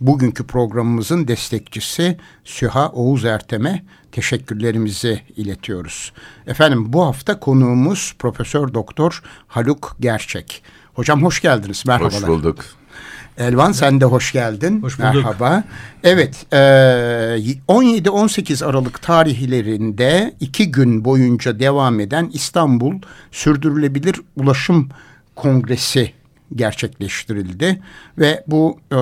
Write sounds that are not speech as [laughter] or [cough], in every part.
Bugünkü programımızın destekçisi Süha Oğuz Ertem'e teşekkürlerimizi iletiyoruz. Efendim bu hafta konuğumuz Profesör Doktor Haluk Gerçek. Hocam hoş geldiniz. Merhabalar. Hoş bulduk. Elvan sen de hoş geldin. Hoş bulduk. Merhaba. Evet 17-18 Aralık tarihlerinde iki gün boyunca devam eden İstanbul Sürdürülebilir Ulaşım Kongresi gerçekleştirildi. Ve bu e,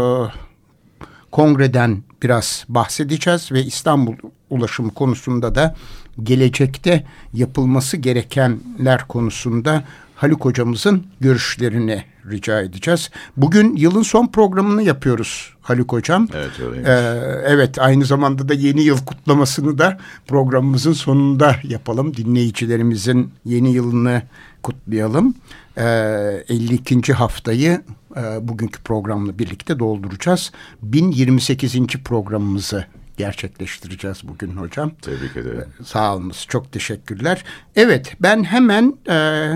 kongreden biraz bahsedeceğiz ve İstanbul ulaşımı konusunda da gelecekte yapılması gerekenler konusunda Haluk hocamızın görüşlerini rica edeceğiz. Bugün yılın son programını yapıyoruz Haluk hocam. Evet öyleymiş. Ee, evet aynı zamanda da yeni yıl kutlamasını da programımızın sonunda yapalım. Dinleyicilerimizin yeni yılını kutlayalım. Ee, 52. haftayı e, bugünkü programla birlikte dolduracağız. 1028. programımızı gerçekleştireceğiz bugün hocam. Tebrik ederim. Sağ olunuz. Çok teşekkürler. Evet ben hemen e,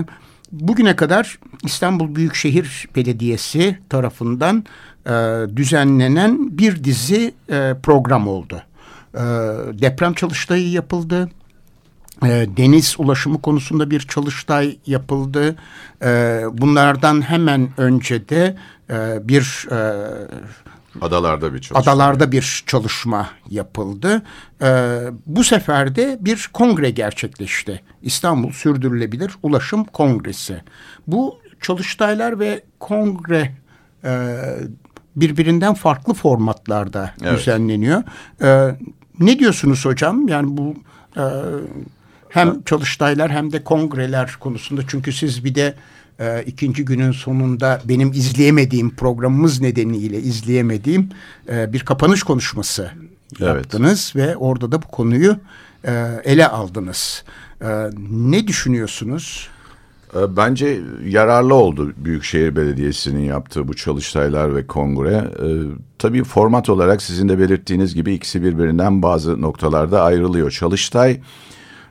bugüne kadar İstanbul Büyükşehir Belediyesi tarafından e, düzenlenen bir dizi e, program oldu. E, deprem çalıştayı yapıldı. E, deniz ulaşımı konusunda bir çalıştay yapıldı. E, bunlardan hemen önce de e, bir e, Adalarda bir çalışma. adalarda bir çalışma yapıldı. Ee, bu sefer de bir kongre gerçekleşti. İstanbul Sürdürülebilir Ulaşım Kongresi. Bu çalıştaylar ve kongre e, birbirinden farklı formatlarda Evet. düzenleniyor. Ee, ne diyorsunuz hocam? Yani bu e, hem çalıştaylar hem de kongreler konusunda çünkü siz bir de e, ikinci günün sonunda benim izleyemediğim programımız nedeniyle izleyemediğim e, bir kapanış konuşması Evet. yaptınız ve orada da bu konuyu e, ele aldınız. E, ne düşünüyorsunuz? Ee, Bence yararlı oldu Büyükşehir Belediyesi'nin yaptığı bu çalıştaylar ve kongre. Ee, tabii format olarak sizin de belirttiğiniz gibi ikisi birbirinden bazı noktalarda ayrılıyor. Çalıştay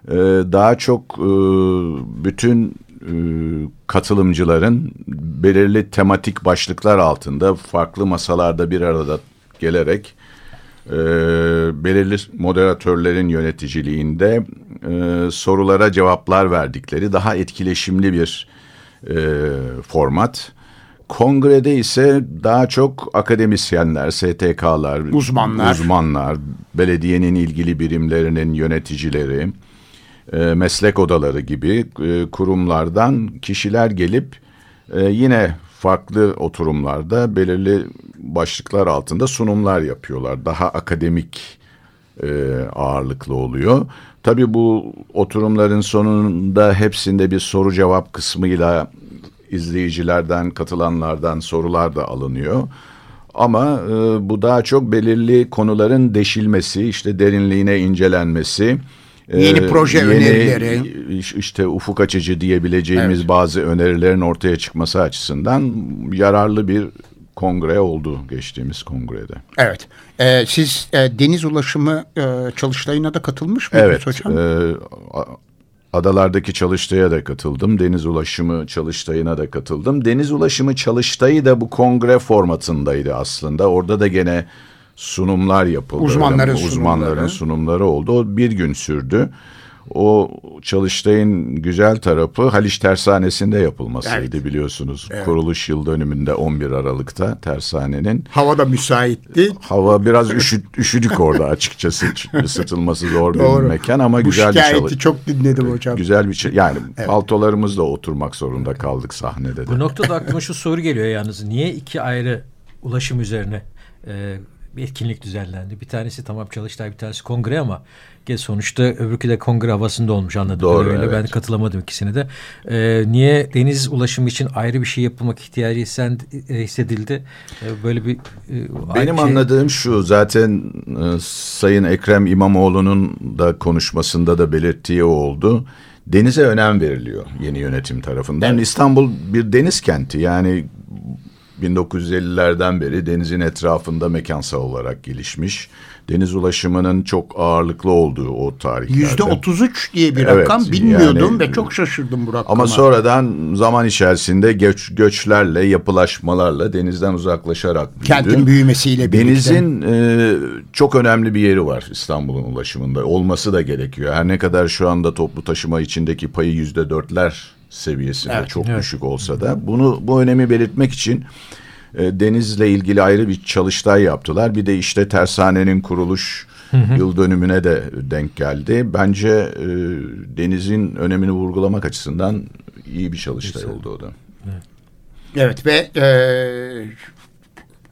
e, daha çok e, bütün e, katılımcıların belirli tematik başlıklar altında farklı masalarda bir arada gelerek e, belirli moderatörlerin yöneticiliğinde e, sorulara cevaplar verdikleri daha etkileşimli bir e, format. Kongrede ise daha çok akademisyenler, STK'lar, Uzmanlar. uzmanlar, belediyenin ilgili birimlerinin yöneticileri, e, meslek odaları gibi e, kurumlardan kişiler gelip e, yine farklı oturumlarda belirli başlıklar altında sunumlar yapıyorlar. Daha akademik e, ağırlıklı oluyor. Tabii bu oturumların sonunda hepsinde bir soru cevap kısmıyla izleyicilerden, katılanlardan sorular da alınıyor. Ama e, bu daha çok belirli konuların deşilmesi, işte derinliğine incelenmesi. E, Yeni proje önerileri. iş- işte ufuk açıcı diyebileceğimiz bazı önerilerin ortaya çıkması açısından yararlı bir kongre oldu geçtiğimiz kongrede. Evet. E, siz e, deniz ulaşımı e, çalıştayına da katılmış mıydınız Evet, hocam? e, a- adalardaki çalıştaya da katıldım. Deniz ulaşımı çalıştayına da katıldım. Deniz ulaşımı çalıştayı da bu kongre formatındaydı aslında. Orada da gene sunumlar yapıldı. Uzmanların mi? Uzmanların sunumları. sunumları oldu. O bir gün sürdü. O çalıştayın güzel tarafı Haliç Tersanesi'nde yapılmasıydı Evet. biliyorsunuz. Evet. Kuruluş yıl dönümünde 11 Aralık'ta tersanenin. Hava da müsaitti. Hava biraz üşü, üşüdük orada açıkçası. Isıtılması zor bir Doğru. mekan ama Bu güzel bir çalış. çok dinledim hocam. Güzel bir şey. Yani paltolarımızla oturmak zorunda kaldık sahnede de. Bu noktada aklıma şu soru geliyor yalnız. Niye iki ayrı ulaşım üzerine e, bir etkinlik düzenlendi? Bir tanesi tamam Çalıştay, bir tanesi kongre ama ge- sonuçta öbürkü de kongre havasında olmuş anladığım Doğru, kadarıyla. evet. Ben katılamadım ikisine de. E, niye deniz ulaşımı için ayrı bir şey yapılmak ihtiyacı e, hissedildi? E, böyle bir e, Benim şey- anladığım şu zaten e, Sayın Ekrem İmamoğlu'nun da konuşmasında da belirttiği o oldu. Denize önem veriliyor yeni yönetim tarafından. İstanbul bir deniz kenti yani 1950'lerden beri denizin etrafında mekansal olarak gelişmiş. Deniz ulaşımının çok ağırlıklı olduğu o tarihlerde. Yüzde 33 diye bir Evet, rakam bilmiyordum yani- ve çok şaşırdım bu rakama. Ama sonradan zaman içerisinde göç, göçlerle, yapılaşmalarla denizden uzaklaşarak büyüdü. kentin büyümesiyle birlikte. Denizin e, çok önemli bir yeri var İstanbul'un ulaşımında. Olması da gerekiyor. Her ne kadar şu anda toplu taşıma içindeki payı yüzde dörtler seviyesinde Evet, çok evet. düşük olsa da bunu bu önemi belirtmek için e, denizle ilgili ayrı bir çalıştay yaptılar. Bir de işte tersanenin kuruluş yıl dönümüne de denk geldi. Bence e, denizin önemini vurgulamak açısından iyi bir çalıştay oldu o da. Evet ve e,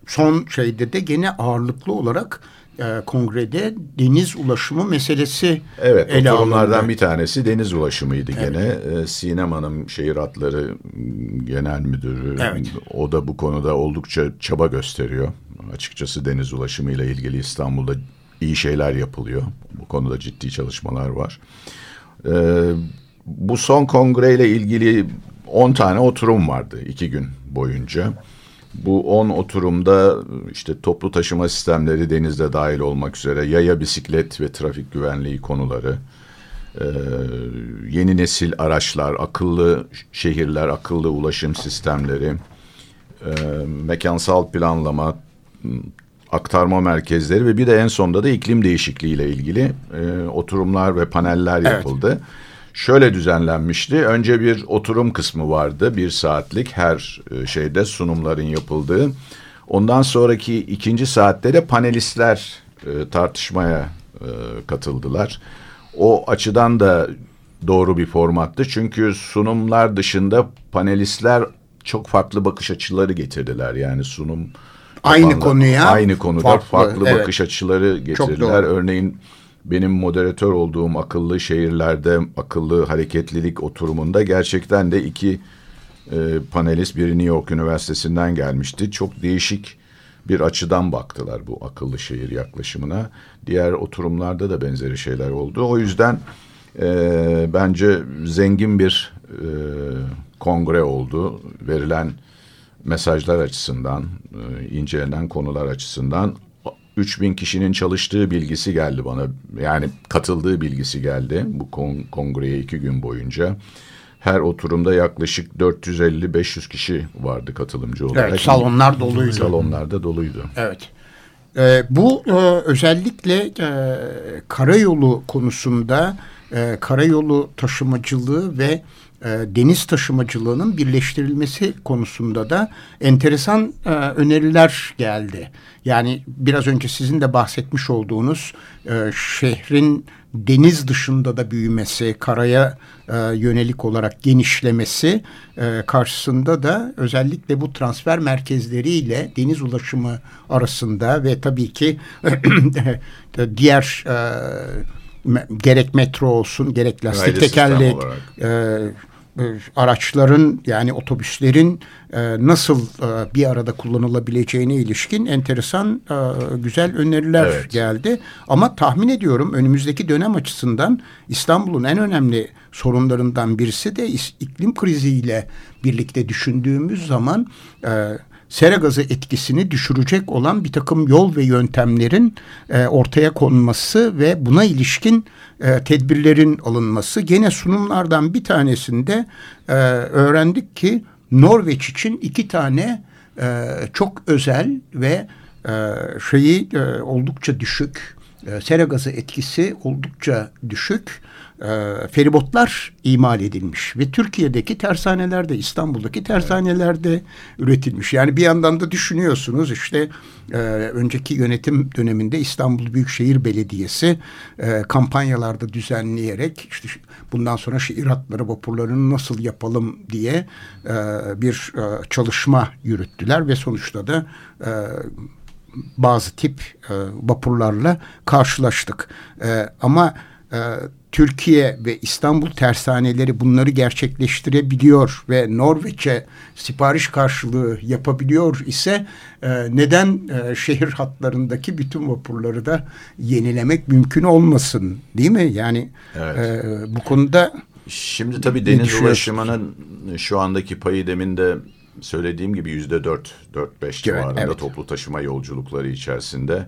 son şeyde de gene ağırlıklı olarak e, kongrede deniz ulaşımı meselesi Evet, ele oturumlardan alındı. bir tanesi deniz ulaşımıydı gene. Ee, Sinem Hanım Şehir Hatları Genel Müdürü. Evet. O da bu konuda oldukça çaba gösteriyor. Açıkçası deniz ulaşımı ile ilgili İstanbul'da iyi şeyler yapılıyor. Bu konuda ciddi çalışmalar var. Ee, bu son kongreyle ilgili 10 tane oturum vardı iki gün boyunca. Bu 10 oturumda işte toplu taşıma sistemleri denizde dahil olmak üzere yaya bisiklet ve trafik güvenliği konuları, e, yeni nesil araçlar, akıllı şehirler, akıllı ulaşım sistemleri, e, mekansal planlama, aktarma merkezleri ve bir de en sonunda da iklim değişikliği ile ilgili e, oturumlar ve paneller Evet. Şöyle düzenlenmişti. Önce bir oturum kısmı vardı. Bir saatlik her e, şeyde sunumların yapıldığı. Ondan sonraki ikinci saatte de panelistler e, tartışmaya e, katıldılar. O açıdan da doğru bir formattı. Çünkü sunumlar dışında panelistler çok farklı bakış açıları getirdiler. Yani sunum Aynı yapanlar- konuya aynı konuda farklı, farklı, evet. bakış açıları getirdiler. Örneğin benim moderatör olduğum akıllı şehirlerde akıllı hareketlilik oturumunda gerçekten de iki e, panelist biri New York Üniversitesi'nden gelmişti. Çok değişik bir açıdan baktılar bu akıllı şehir yaklaşımına. Diğer oturumlarda da benzeri şeyler oldu. O yüzden e, bence zengin bir e, kongre oldu. Verilen mesajlar açısından, e, incelenen konular açısından 3000 kişinin çalıştığı bilgisi geldi bana. Yani katıldığı bilgisi geldi bu kon- kongreye iki gün boyunca. Her oturumda yaklaşık 450-500 kişi vardı katılımcı olarak. Evet, salonlar doluydu. Salonlarda doluydu. Evet. Ee, bu e, özellikle e, karayolu konusunda e, karayolu taşımacılığı ve e, deniz taşımacılığının birleştirilmesi konusunda da enteresan e, öneriler geldi. Yani biraz önce sizin de bahsetmiş olduğunuz e, şehrin deniz dışında da büyümesi, karaya e, yönelik olarak genişlemesi e, karşısında da özellikle bu transfer merkezleriyle deniz ulaşımı arasında ve tabii ki [clears throat] diğer e, me- gerek metro olsun gerek lastik Raylı tekerlek e, e, araçların yani otobüslerin e, nasıl e, bir arada kullanılabileceğine ilişkin enteresan e, güzel öneriler Evet. geldi. Ama tahmin ediyorum önümüzdeki dönem açısından İstanbul'un en önemli sorunlarından birisi de iklim kriziyle birlikte düşündüğümüz zaman e, sera gazı etkisini düşürecek olan bir takım yol ve yöntemlerin e, ortaya konması ve buna ilişkin e, tedbirlerin alınması. Gene sunumlardan bir tanesinde e, öğrendik ki Norveç için iki tane e, çok özel ve e, şeyi e, oldukça düşük, e, sera gazı etkisi oldukça düşük e, feribotlar imal edilmiş ve Türkiye'deki tersanelerde, İstanbul'daki tersanelerde üretilmiş. Yani bir yandan da düşünüyorsunuz işte e, önceki yönetim döneminde İstanbul Büyükşehir Belediyesi e, kampanyalarda düzenleyerek işte bundan sonra şehir hatları vapurlarını nasıl yapalım diye e, bir e, çalışma yürüttüler ve sonuçta da e, bazı tip e, vapurlarla karşılaştık. E, ama e, Türkiye ve İstanbul tersaneleri bunları gerçekleştirebiliyor ve Norveç'e sipariş karşılığı yapabiliyor ise e, neden e, şehir hatlarındaki bütün vapurları da yenilemek mümkün olmasın değil mi? Yani evet. e, bu konuda Şimdi tabii deniz ulaşımının şu andaki payı demin de söylediğim gibi yüzde dört, dört beş civarında evet. toplu taşıma yolculukları içerisinde.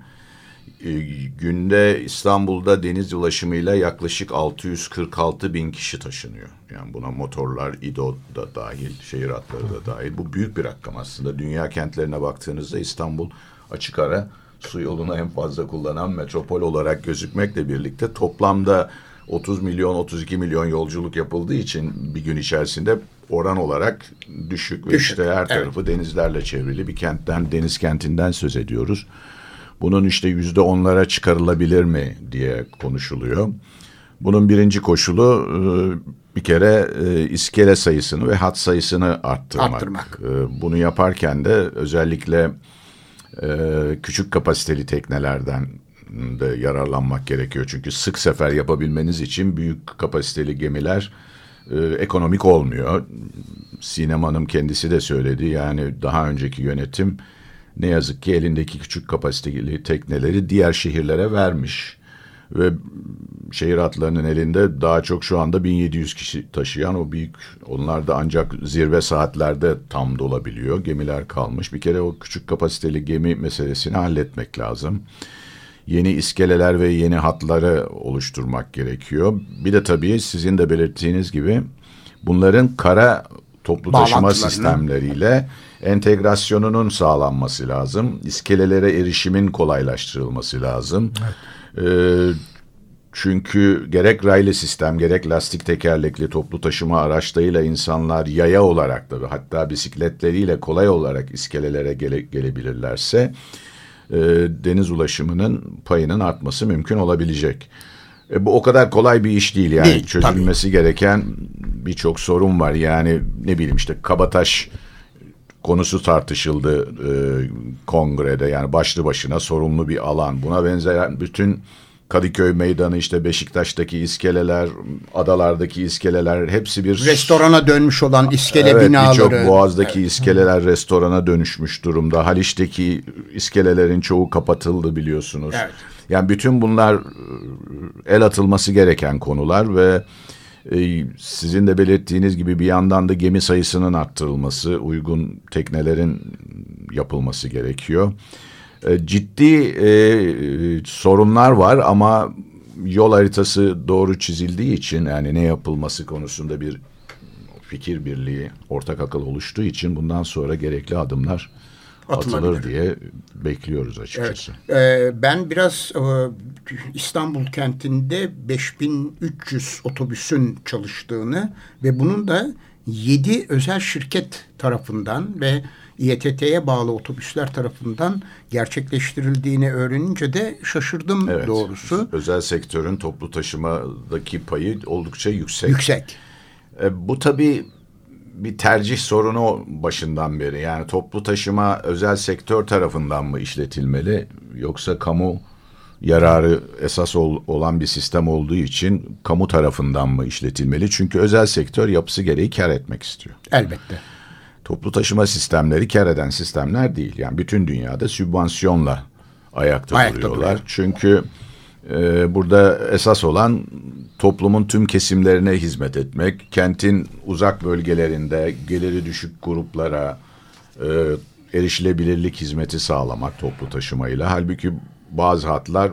E, günde İstanbul'da deniz ulaşımıyla yaklaşık 646 bin kişi taşınıyor. Yani buna motorlar, İDO da dahil, şehir hatları da dahil. Bu büyük bir rakam aslında. Dünya kentlerine baktığınızda İstanbul açık ara su yolunu en fazla kullanan metropol olarak gözükmekle birlikte toplamda 30 milyon 32 milyon yolculuk yapıldığı için bir gün içerisinde oran olarak düşük ve düşük. işte her tarafı evet. denizlerle çevrili bir kentten deniz kentinden söz ediyoruz. Bunun işte yüzde onlara çıkarılabilir mi diye konuşuluyor. Bunun birinci koşulu e, bir kere e, iskele sayısını ve hat sayısını arttırmak. arttırmak. E, bunu yaparken de özellikle küçük kapasiteli teknelerden de yararlanmak gerekiyor. Çünkü sık sefer yapabilmeniz için büyük kapasiteli gemiler ekonomik olmuyor. Sinem Hanım kendisi de söyledi. Yani daha önceki yönetim ne yazık ki elindeki küçük kapasiteli tekneleri diğer şehirlere vermiş. Ve şehir hatlarının elinde daha çok şu anda 1700 kişi taşıyan o büyük onlar da ancak zirve saatlerde tam dolabiliyor. Gemiler kalmış. Bir kere o küçük kapasiteli gemi meselesini halletmek lazım. Yeni iskeleler ve yeni hatları oluşturmak gerekiyor. Bir de tabii sizin de belirttiğiniz gibi bunların kara toplu taşıma sistemleriyle entegrasyonunun sağlanması lazım. İskelelere erişimin kolaylaştırılması lazım. Evet. Ee, çünkü gerek raylı sistem gerek lastik tekerlekli toplu taşıma araçlarıyla insanlar yaya olarak da hatta bisikletleriyle kolay olarak iskelelere gele, gelebilirlerse e, deniz ulaşımının payının artması mümkün olabilecek. E, bu o kadar kolay bir iş değil yani değil, çözülmesi tabii. gereken birçok sorun var. Yani ne bileyim işte kabataş konusu tartışıldı e, kongrede yani başlı başına sorumlu bir alan. Buna benzer bütün Kadıköy Meydanı işte Beşiktaş'taki iskeleler, adalardaki iskeleler hepsi bir... Restorana dönmüş olan iskele evet, binaları. birçok Boğaz'daki evet. iskeleler restorana dönüşmüş durumda. Haliç'teki iskelelerin çoğu kapatıldı biliyorsunuz. Evet. Yani bütün bunlar e, el atılması gereken konular ve sizin de belirttiğiniz gibi bir yandan da gemi sayısının arttırılması, uygun teknelerin yapılması gerekiyor. E, ciddi e, sorunlar var ama yol haritası doğru çizildiği için yani ne yapılması konusunda bir fikir birliği, ortak akıl oluştuğu için bundan sonra gerekli adımlar atılır diye bekliyoruz açıkçası. Evet. Ee, ben biraz e, İstanbul kentinde 5300 otobüsün çalıştığını ve bunun da 7 özel şirket tarafından ve İETT'ye bağlı otobüsler tarafından gerçekleştirildiğini öğrenince de şaşırdım evet, doğrusu. Özel sektörün toplu taşımadaki payı oldukça yüksek. Yüksek. E, bu tabii bir tercih sorunu başından beri. Yani toplu taşıma özel sektör tarafından mı işletilmeli yoksa kamu yararı esas ol, olan bir sistem olduğu için kamu tarafından mı işletilmeli? Çünkü özel sektör yapısı gereği kar etmek istiyor. Elbette. Toplu taşıma sistemleri kar eden sistemler değil. Yani bütün dünyada sübvansiyonla ayakta, ayakta duruyorlar. Duruyor. Çünkü e, burada esas olan toplumun tüm kesimlerine hizmet etmek, kentin uzak bölgelerinde geliri düşük gruplara e, erişilebilirlik hizmeti sağlamak toplu taşımayla. Halbuki bazı hatlar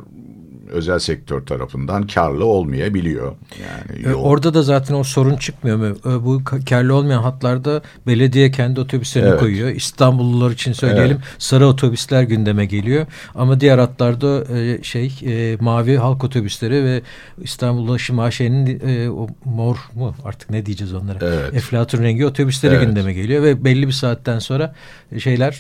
özel sektör tarafından karlı olmayabiliyor. Yani yol... Orada da zaten o sorun çıkmıyor mu? Bu karlı olmayan hatlarda belediye kendi otobüslerini evet. koyuyor. İstanbullular için söyleyelim evet. sarı otobüsler gündeme geliyor. Ama diğer hatlarda şey mavi halk otobüsleri ve İstanbul Ulaşım AŞ'nin o mor mu artık ne diyeceğiz onlara? Evet. Eflatun rengi otobüsleri evet. gündeme geliyor ve belli bir saatten sonra şeyler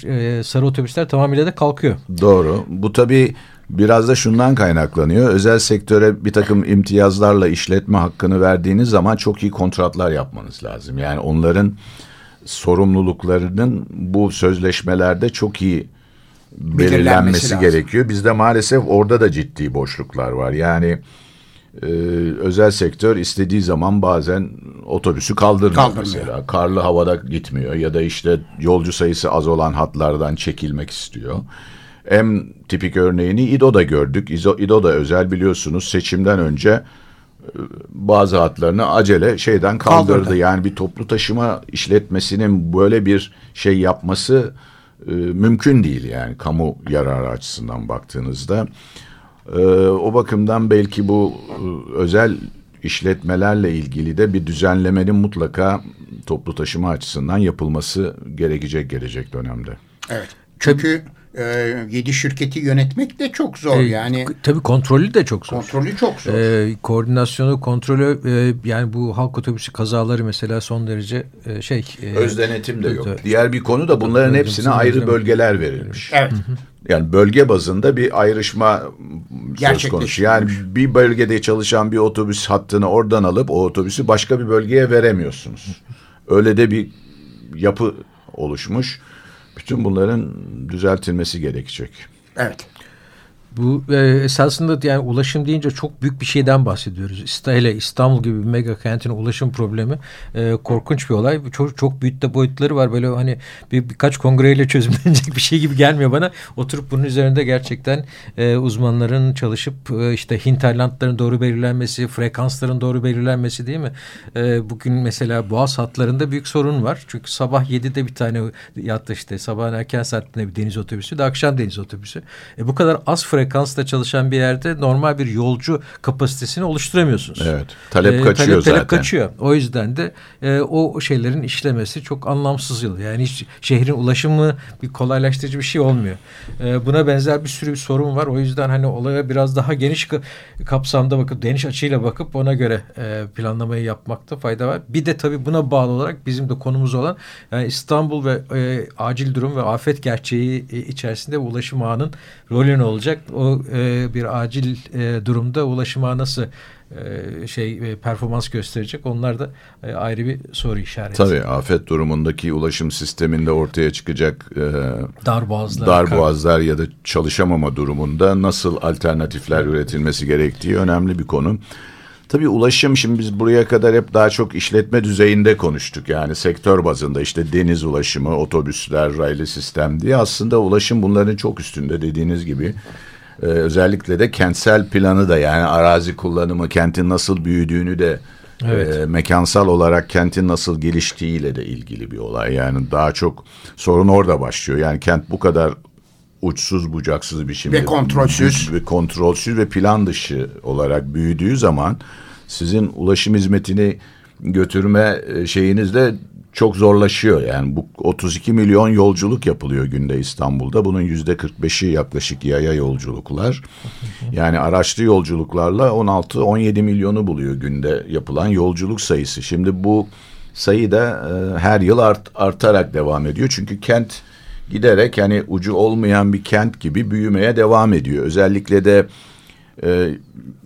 sarı otobüsler tamamıyla da kalkıyor. Doğru. Bu tabii biraz da şundan kaynaklanıyor. Özel sektöre bir takım imtiyazlarla işletme hakkını verdiğiniz zaman çok iyi kontratlar yapmanız lazım. Yani onların sorumluluklarının bu sözleşmelerde çok iyi belirlenmesi gerekiyor. Bizde maalesef orada da ciddi boşluklar var. Yani e, özel sektör istediği zaman bazen otobüsü kaldırmıyor, kaldırmıyor mesela. Karlı havada gitmiyor ya da işte yolcu sayısı az olan hatlardan çekilmek istiyor. En tipik örneğini İDO'da gördük. İDO'da özel biliyorsunuz seçimden önce e, bazı hatlarını acele şeyden kaldırdı. Kaldırdı. Yani bir toplu taşıma işletmesinin böyle bir şey yapması e, mümkün değil yani kamu yararı açısından baktığınızda. E, o bakımdan belki bu e, özel işletmelerle ilgili de bir düzenlemenin mutlaka toplu taşıma açısından yapılması gerekecek gelecek dönemde. Evet. Çünkü e, yedi şirketi yönetmek de çok zor. E, yani tabii kontrolü de çok zor. Kontrolü çok zor. E, koordinasyonu, kontrolü e, yani bu halk otobüsü kazaları mesela son derece e, şey. E, Öz denetim de yok. Diğer bir konu da bunların hepsine ayrı bölgeler verilmiş. Evet. Yani bölge bazında bir ayrışma söz konusu. Yani bir bölgede çalışan bir otobüs hattını oradan alıp o otobüsü başka bir bölgeye veremiyorsunuz. Öyle de bir yapı oluşmuş. Bütün bunların düzeltilmesi gerekecek. Evet. Bu e, esasında yani ulaşım deyince çok büyük bir şeyden bahsediyoruz. Hele İstanbul gibi bir mega kentin ulaşım problemi e, korkunç bir olay. Çok çok büyük de boyutları var. Böyle hani bir birkaç kongreyle [laughs] çözümlenecek bir şey gibi gelmiyor bana. Oturup bunun üzerinde gerçekten e, uzmanların çalışıp e, işte hinterlandların doğru belirlenmesi, frekansların doğru belirlenmesi değil mi? E, bugün mesela boğaz hatlarında büyük sorun var. Çünkü sabah 7'de bir tane yattı işte sabahın erken saatinde bir deniz otobüsü de akşam deniz otobüsü. E, bu kadar az frekans frekansla çalışan bir yerde normal bir yolcu kapasitesini oluşturamıyorsunuz. Evet. Talep ee, kaçıyor talep, zaten. Talep kaçıyor. O yüzden de e, o şeylerin işlemesi çok anlamsız yıl. Yani hiç şehrin ulaşımı bir kolaylaştırıcı bir şey olmuyor. E, buna benzer bir sürü bir sorun var. O yüzden hani olaya biraz daha geniş kapsamda bakıp geniş açıyla bakıp ona göre e, planlamayı yapmakta fayda var. Bir de tabii buna bağlı olarak bizim de konumuz olan yani İstanbul ve e, acil durum ve afet gerçeği e, içerisinde ulaşım ağının rolü ne olacak? O e, bir acil e, durumda ulaşıma nasıl e, şey e, performans gösterecek? Onlar da e, ayrı bir soru işareti. Tabii afet durumundaki ulaşım sisteminde ortaya çıkacak e, darboğazlar, darboğazlar ya da çalışamama durumunda nasıl alternatifler üretilmesi gerektiği önemli bir konu. Tabii ulaşım şimdi biz buraya kadar hep daha çok işletme düzeyinde konuştuk. Yani sektör bazında işte deniz ulaşımı, otobüsler, raylı sistem diye aslında ulaşım bunların çok üstünde dediğiniz gibi. Ee, özellikle de kentsel planı da yani arazi kullanımı, kentin nasıl büyüdüğünü de Evet. E, mekansal olarak kentin nasıl geliştiğiyle de ilgili bir olay. Yani daha çok sorun orada başlıyor. Yani kent bu kadar uçsuz bucaksız bir şey ve kontrolsüz ve kontrolsüz ve plan dışı olarak büyüdüğü zaman sizin ulaşım hizmetini götürme e, şeyiniz de çok zorlaşıyor. Yani bu 32 milyon yolculuk yapılıyor günde İstanbul'da. Bunun yüzde 45'i yaklaşık yaya yolculuklar. Yani araçlı yolculuklarla 16-17 milyonu buluyor günde yapılan yolculuk sayısı. Şimdi bu sayı da e, her yıl art, artarak devam ediyor. Çünkü kent giderek yani ucu olmayan bir kent gibi büyümeye devam ediyor. Özellikle de e,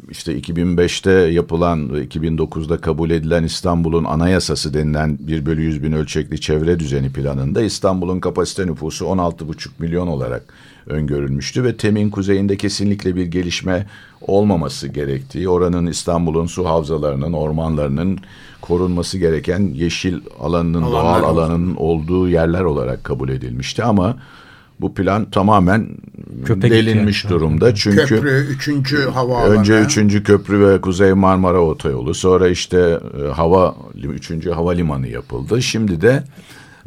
işte 2005'te yapılan ve 2009'da kabul edilen İstanbul'un anayasası denilen 1 bölü 100 bin ölçekli çevre düzeni planında İstanbul'un kapasite nüfusu 16,5 milyon olarak öngörülmüştü ve temin kuzeyinde kesinlikle bir gelişme olmaması gerektiği, oranın İstanbul'un su havzalarının, ormanlarının korunması gereken yeşil alanının, Alanlar. doğal alanın olduğu yerler olarak kabul edilmişti. Ama bu plan tamamen Köpek delinmiş yani. durumda. Çünkü köprü, üçüncü havaalanı. Önce üçüncü köprü ve Kuzey Marmara Otoyolu. Sonra işte e, hava üçüncü havalimanı yapıldı. Şimdi de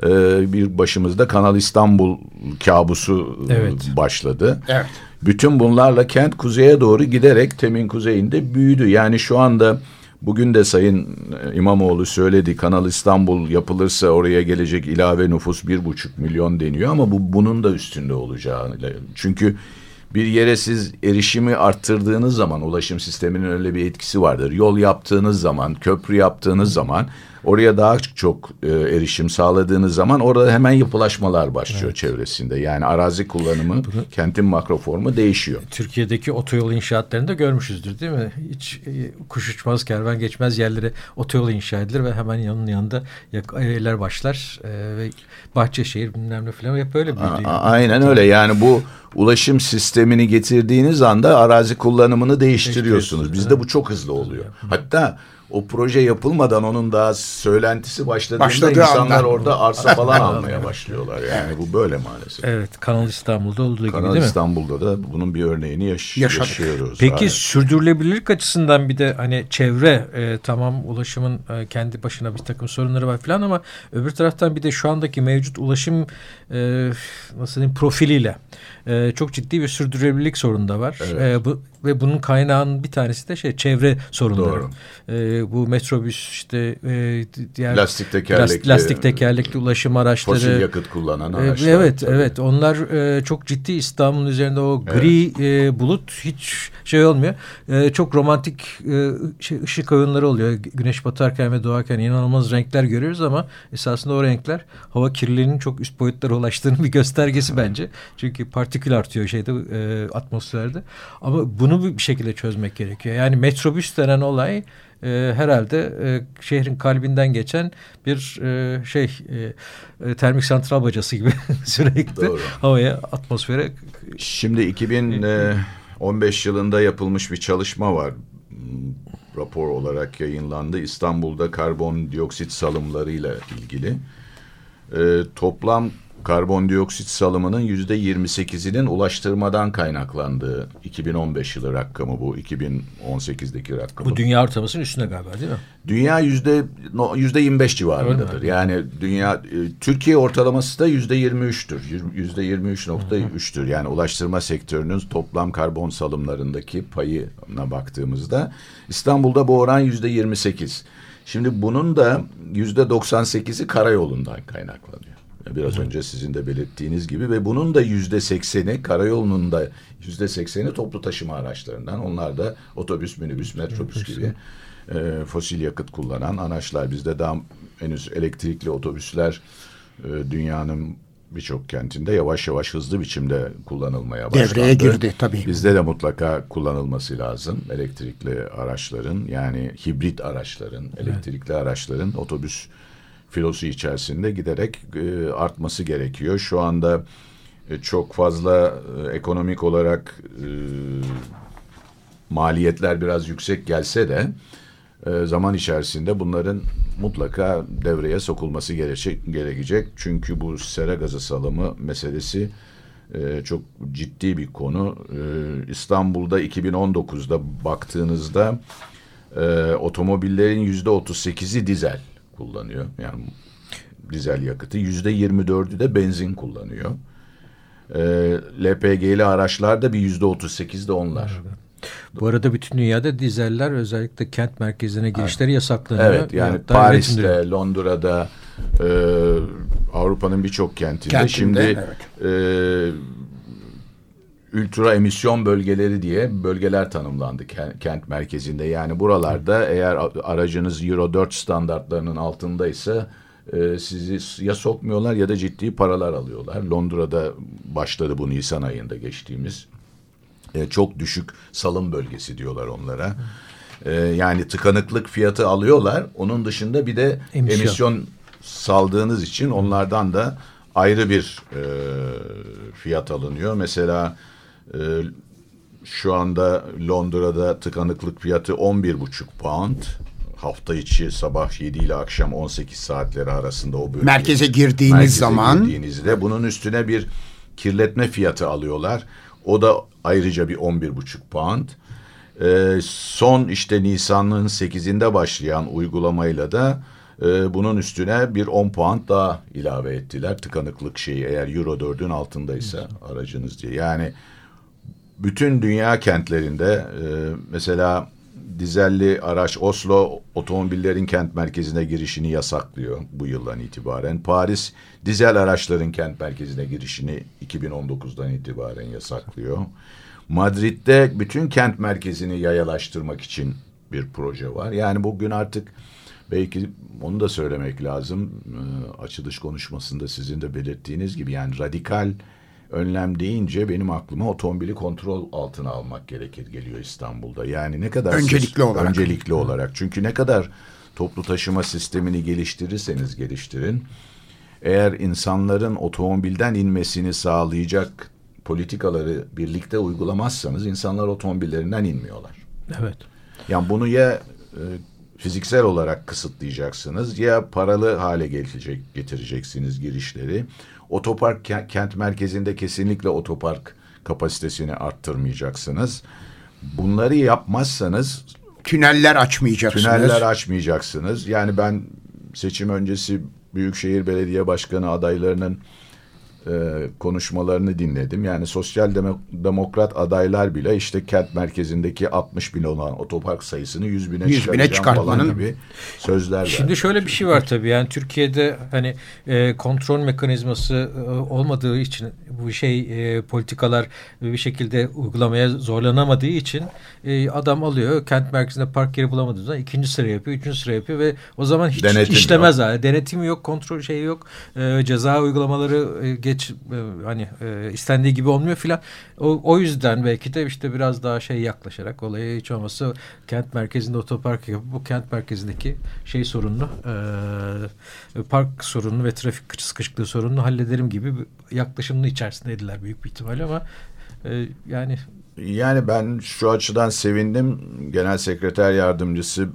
e, bir başımızda Kanal İstanbul kabusu e, Evet. başladı. Evet. Bütün bunlarla kent kuzeye doğru giderek Tem'in kuzeyinde büyüdü. Yani şu anda bugün de Sayın e, İmamoğlu söyledi Kanal İstanbul yapılırsa oraya gelecek ilave nüfus bir buçuk milyon deniyor ama bu bunun da üstünde olacağı. Çünkü bir yere siz erişimi arttırdığınız zaman ulaşım sisteminin öyle bir etkisi vardır. Yol yaptığınız zaman, köprü yaptığınız zaman oraya daha çok e, erişim sağladığınız zaman orada hemen yapılaşmalar başlıyor çevresinde. Yani arazi kullanımı, kentin makroformu değişiyor. Türkiye'deki otoyol inşaatlarını da görmüşüzdür değil mi? Hiç e, kuş uçmaz, kervan geçmez yerlere otoyol inşa edilir ve hemen yanının yanında yak- evler başlar. E, ve Bahçeşehir bilmem ne falan hep böyle büyüdü. A- aynen öyle. Yani bu ulaşım sistemini getirdiğiniz anda arazi kullanımını değiştiriyorsunuz. Bizde bu çok hızlı oluyor. Hatta o proje yapılmadan onun daha söylentisi başladığında Başladığı insanlar anda. orada arsa [laughs] falan almaya başlıyorlar. Yani bu böyle maalesef. Evet, Kanal İstanbul'da olduğu gibi Kanal değil mi? İstanbul'da da bunun bir örneğini yaş- Yaşadık. yaşıyoruz. Peki Aynen. sürdürülebilirlik açısından bir de hani çevre e, tamam ulaşımın e, kendi başına bir takım sorunları var falan ama öbür taraftan bir de şu andaki mevcut ulaşım e, nasıl diyeyim profiliyle e, çok ciddi bir sürdürülebilirlik sorunu da var. Evet. E, bu, ve bunun kaynağının bir tanesi de şey çevre sorunları. Doğru. E, bu metrobüs işte e, diğer Lastik tekerlekli, lastik tekerlekli ulaşım araçları. fosil yakıt kullanan Ee, araçlar. Evet, tabii. evet. Onlar e, çok ciddi İstanbul'un üzerinde o gri e, bulut hiç şey olmuyor. E, çok romantik e, şey, ışık oyunları oluyor. Güneş batarken ve doğarken inanılmaz renkler görüyoruz ama esasında o renkler hava kirliliğinin çok üst boyutlara ulaştığının bir göstergesi bence. Çünkü partikül artıyor şeyde e, atmosferde. Ama bunu bir şekilde çözmek gerekiyor. Yani metrobüs denen olay e, herhalde e, şehrin kalbinden geçen bir e, şey e, e, termik santral bacası gibi [laughs] sürekli Doğru. havaya atmosfere Şimdi 2015 yılında yapılmış bir çalışma var. Rapor olarak yayınlandı. İstanbul'da karbondioksit salımlarıyla ilgili. Ee, toplam karbondioksit salımının yüzde 28'inin ulaştırmadan kaynaklandığı 2015 yılı rakamı bu. 2018'deki rakamı. bu dünya ortalamasının üstünde galiba değil mi? Dünya yüzde no- yüzde 25 civarındadır. Öyle mi? Yani dünya e, Türkiye ortalaması da yüzde 23'tür. Yüzde 23.3'tür. Yani ulaştırma sektörünün toplam karbon salımlarındaki payına baktığımızda İstanbul'da bu oran yüzde 28. Şimdi bunun da yüzde 98'i karayolundan kaynaklanıyor. Biraz önce sizin de belirttiğiniz gibi ve bunun da yüzde sekseni karayolunun da yüzde sekseni toplu taşıma araçlarından. Onlar da otobüs, minibüs, metrobüs gibi e, fosil yakıt kullanan araçlar. Bizde daha henüz elektrikli otobüsler e, dünyanın birçok kentinde yavaş yavaş hızlı biçimde kullanılmaya başlandı. Devreye girdi tabii. Bizde de mutlaka kullanılması lazım elektrikli araçların yani hibrit araçların, elektrikli araçların otobüs filosu içerisinde giderek e, artması gerekiyor. Şu anda e, çok fazla e, ekonomik olarak e, maliyetler biraz yüksek gelse de e, zaman içerisinde bunların mutlaka devreye sokulması gerekecek, gerekecek. Çünkü bu sera gazı salımı meselesi e, çok ciddi bir konu. E, İstanbul'da 2019'da baktığınızda e, otomobillerin yüzde 38'i dizel kullanıyor. Yani dizel yakıtı. Yüzde 24'ü de benzin kullanıyor. E, LPG'li araçlar da bir yüzde 38 de onlar. Bu arada bütün dünyada dizeller özellikle kent merkezine girişleri yasaklanıyor. Evet yani Paris'te, duruyor. Londra'da, e, Avrupa'nın birçok kentinde, Kentinde, şimdi evet. e, ultra emisyon bölgeleri diye bölgeler tanımlandı kent, merkezinde. Yani buralarda eğer aracınız Euro 4 standartlarının altındaysa e, sizi ya sokmuyorlar ya da ciddi paralar alıyorlar. Londra'da başladı bu Nisan ayında geçtiğimiz. E, çok düşük salım bölgesi diyorlar onlara. E, yani tıkanıklık fiyatı alıyorlar. Onun dışında bir de Emisyon. emisyon, saldığınız için onlardan da ayrı bir e, fiyat alınıyor. Mesela e, şu anda Londra'da tıkanıklık fiyatı 11,5 pound. Hafta içi sabah 7 ile akşam 18 saatleri arasında o bölge. Merkeze girdiğiniz Merkeze zaman girdiğinizde bunun üstüne bir kirletme fiyatı alıyorlar. O da ayrıca bir 11,5 pound. Ee, son işte Nisan'ın 8'inde başlayan uygulamayla da Ee, bunun üstüne bir 10 puan daha ilave ettiler. Tıkanıklık şeyi eğer Euro 4'ün altındaysa aracınız diye. Yani bütün dünya kentlerinde e, mesela dizelli araç Oslo otomobillerin kent merkezine girişini yasaklıyor bu yıldan itibaren. Paris dizel araçların kent merkezine girişini 2019'dan itibaren yasaklıyor. Madrid'de bütün kent merkezini yayalaştırmak için bir proje var. Yani bugün artık belki onu da söylemek lazım. Ee, açılış konuşmasında sizin de belirttiğiniz gibi yani radikal önlem deyince benim aklıma otomobili kontrol altına almak gerekir geliyor İstanbul'da. Yani ne kadar öncelikli siz, olarak. Öncelikli olarak. Çünkü ne kadar toplu taşıma sistemini geliştirirseniz geliştirin. Eğer insanların otomobilden inmesini sağlayacak politikaları birlikte uygulamazsanız insanlar otomobillerinden inmiyorlar. Evet. Yani bunu ya e, fiziksel olarak kısıtlayacaksınız ya paralı hale getirecek, getireceksiniz girişleri. Otopark kent merkezinde kesinlikle otopark kapasitesini arttırmayacaksınız. Bunları yapmazsanız tüneller açmayacaksınız. Tüneller açmayacaksınız. Yani ben seçim öncesi Büyükşehir Belediye Başkanı adaylarının e, konuşmalarını dinledim. Yani sosyal demo, demokrat adaylar bile işte kent merkezindeki 60 bin olan otopark sayısını 100 bine 100 bine çıkartmanın gibi sözler Şimdi verdi. şöyle bir şey var tabii yani Türkiye'de hani e, kontrol mekanizması e, olmadığı için bu şey e, politikalar bir şekilde uygulamaya zorlanamadığı için e, adam alıyor kent merkezinde park yeri bulamadığı zaman ikinci sıra yapıyor, üçüncü sıra yapıyor ve o zaman hiç Denetim işlemez yok. Denetim yok, kontrol şeyi yok. E, ceza uygulamaları e, geç e, hani e, istendiği gibi olmuyor filan. O, o yüzden belki de işte biraz daha şey yaklaşarak olaya hiç olmazsa kent merkezinde otopark yapıp bu kent merkezindeki şey sorununu e, park sorununu ve trafik sıkışıklığı sorununu hallederim gibi bir yaklaşımın içerisindeydiler büyük bir ihtimalle ama yani Yani ben şu açıdan sevindim. Genel Sekreter Yardımcısı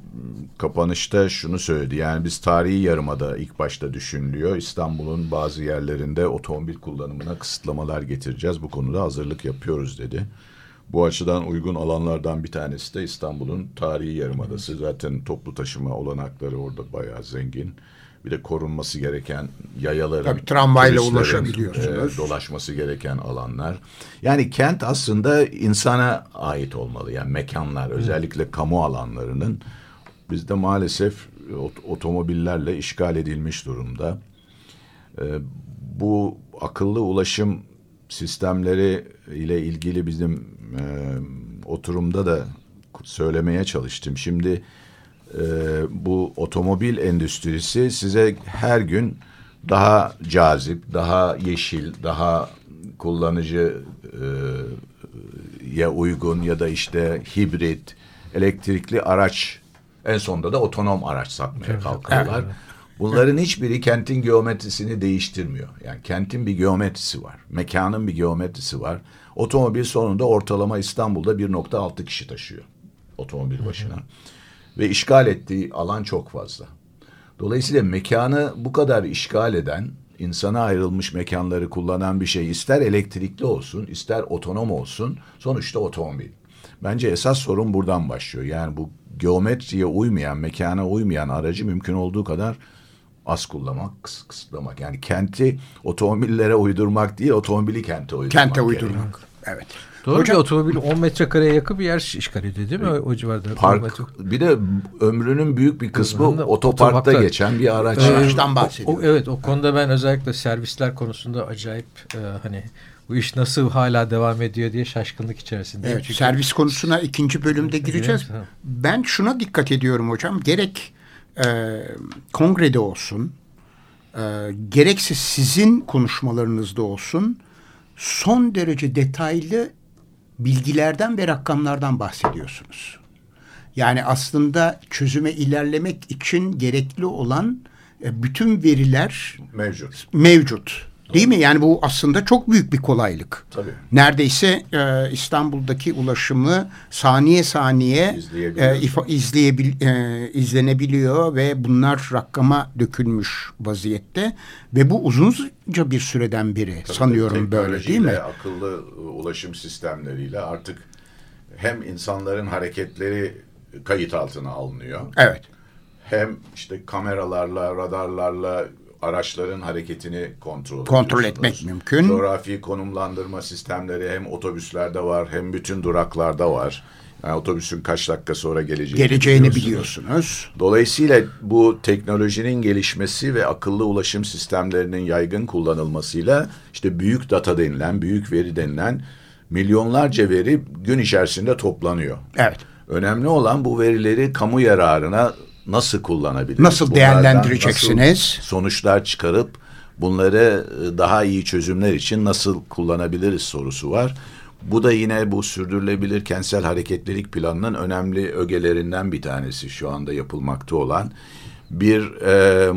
kapanışta şunu söyledi. Yani biz tarihi yarımada ilk başta düşünülüyor. İstanbul'un bazı yerlerinde otomobil kullanımına kısıtlamalar getireceğiz. Bu konuda hazırlık yapıyoruz dedi. Bu açıdan uygun alanlardan bir tanesi de İstanbul'un tarihi yarımadası. Zaten toplu taşıma olanakları orada bayağı zengin. Bir de korunması gereken yayaların, Tabii tramvayla ulaşabiliyorsunuz. e, dolaşması gereken alanlar. Yani kent aslında insana ait olmalı. Yani mekanlar, özellikle kamu alanlarının bizde maalesef ot- otomobillerle işgal edilmiş durumda. E, bu akıllı ulaşım sistemleri ile ilgili bizim e, oturumda da söylemeye çalıştım. Şimdi e, bu otomobil endüstrisi size her gün daha cazip, daha yeşil, daha kullanıcı e, ya uygun ya da işte hibrit, elektrikli araç en sonunda da otonom araç satmaya kalkıyorlar. Bunların hiçbiri kentin geometrisini değiştirmiyor. Yani kentin bir geometrisi var. Mekanın bir geometrisi var. Otomobil sonunda ortalama İstanbul'da 1.6 kişi taşıyor otomobil başına. Ve işgal ettiği alan çok fazla. Dolayısıyla mekanı bu kadar işgal eden, insana ayrılmış mekanları kullanan bir şey ister elektrikli olsun, ister otonom olsun, sonuçta otomobil. Bence esas sorun buradan başlıyor. Yani bu geometriye uymayan, mekana uymayan aracı mümkün olduğu kadar az kullanmak, kıs- kısıtlamak. Yani kenti otomobillere uydurmak değil, otomobili kente uydurmak. Kente uydurmak. Evet. Doğru Hocam- bir otomobil 10 metrekareye yakın bir yer işgal ediyor değil mi o, o civarda? Park, bir de ömrünün büyük bir kısmı Hı otoparkta Otoparkta. geçen bir araç. Ee. Araçtan bahsediyorum. o- evet o konuda ben özellikle servisler konusunda acayip e, hani bu iş nasıl hala devam ediyor diye şaşkınlık içerisindeyim. Evet, Çünkü- servis konusuna ikinci bölümde gireceğiz. Ha. Ben şuna dikkat ediyorum hocam. Gerek e, kongrede olsun, e, gerekse sizin konuşmalarınızda olsun, son derece detaylı bilgilerden ve rakamlardan bahsediyorsunuz. Yani aslında çözüme ilerlemek için gerekli olan e, bütün veriler Mevcut. mevcut. Değil mi? Yani bu aslında çok büyük bir kolaylık. Tabii. Neredeyse e, İstanbul'daki ulaşımı saniye saniye e, ifa- izleyebil, e, izlenebiliyor ve bunlar rakama dökülmüş vaziyette ve bu uzunca bir süreden beri sanıyorum böyle değil mi? Akıllı ulaşım sistemleriyle artık hem insanların hareketleri kayıt altına alınıyor. Evet. hem işte kameralarla, radarlarla araçların hareketini kontrol Kontrol etmek mümkün. Coğrafi konumlandırma sistemleri hem otobüslerde var hem bütün duraklarda var. Yani otobüsün kaç dakika sonra geleceğini Geleceğini biliyorsunuz. biliyorsunuz. Dolayısıyla bu teknolojinin gelişmesi ve akıllı ulaşım sistemlerinin yaygın kullanılmasıyla işte büyük data denilen, büyük veri denilen milyonlarca veri gün içerisinde toplanıyor. Evet. Önemli olan bu verileri kamu yararına nasıl kullanabiliriz? Nasıl Bunlardan değerlendireceksiniz? nasıl sonuçlar çıkarıp bunları e, daha iyi çözümler için nasıl kullanabiliriz sorusu var. Bu da yine bu sürdürülebilir kentsel hareketlilik planının önemli ögelerinden bir tanesi şu anda yapılmakta olan bir e,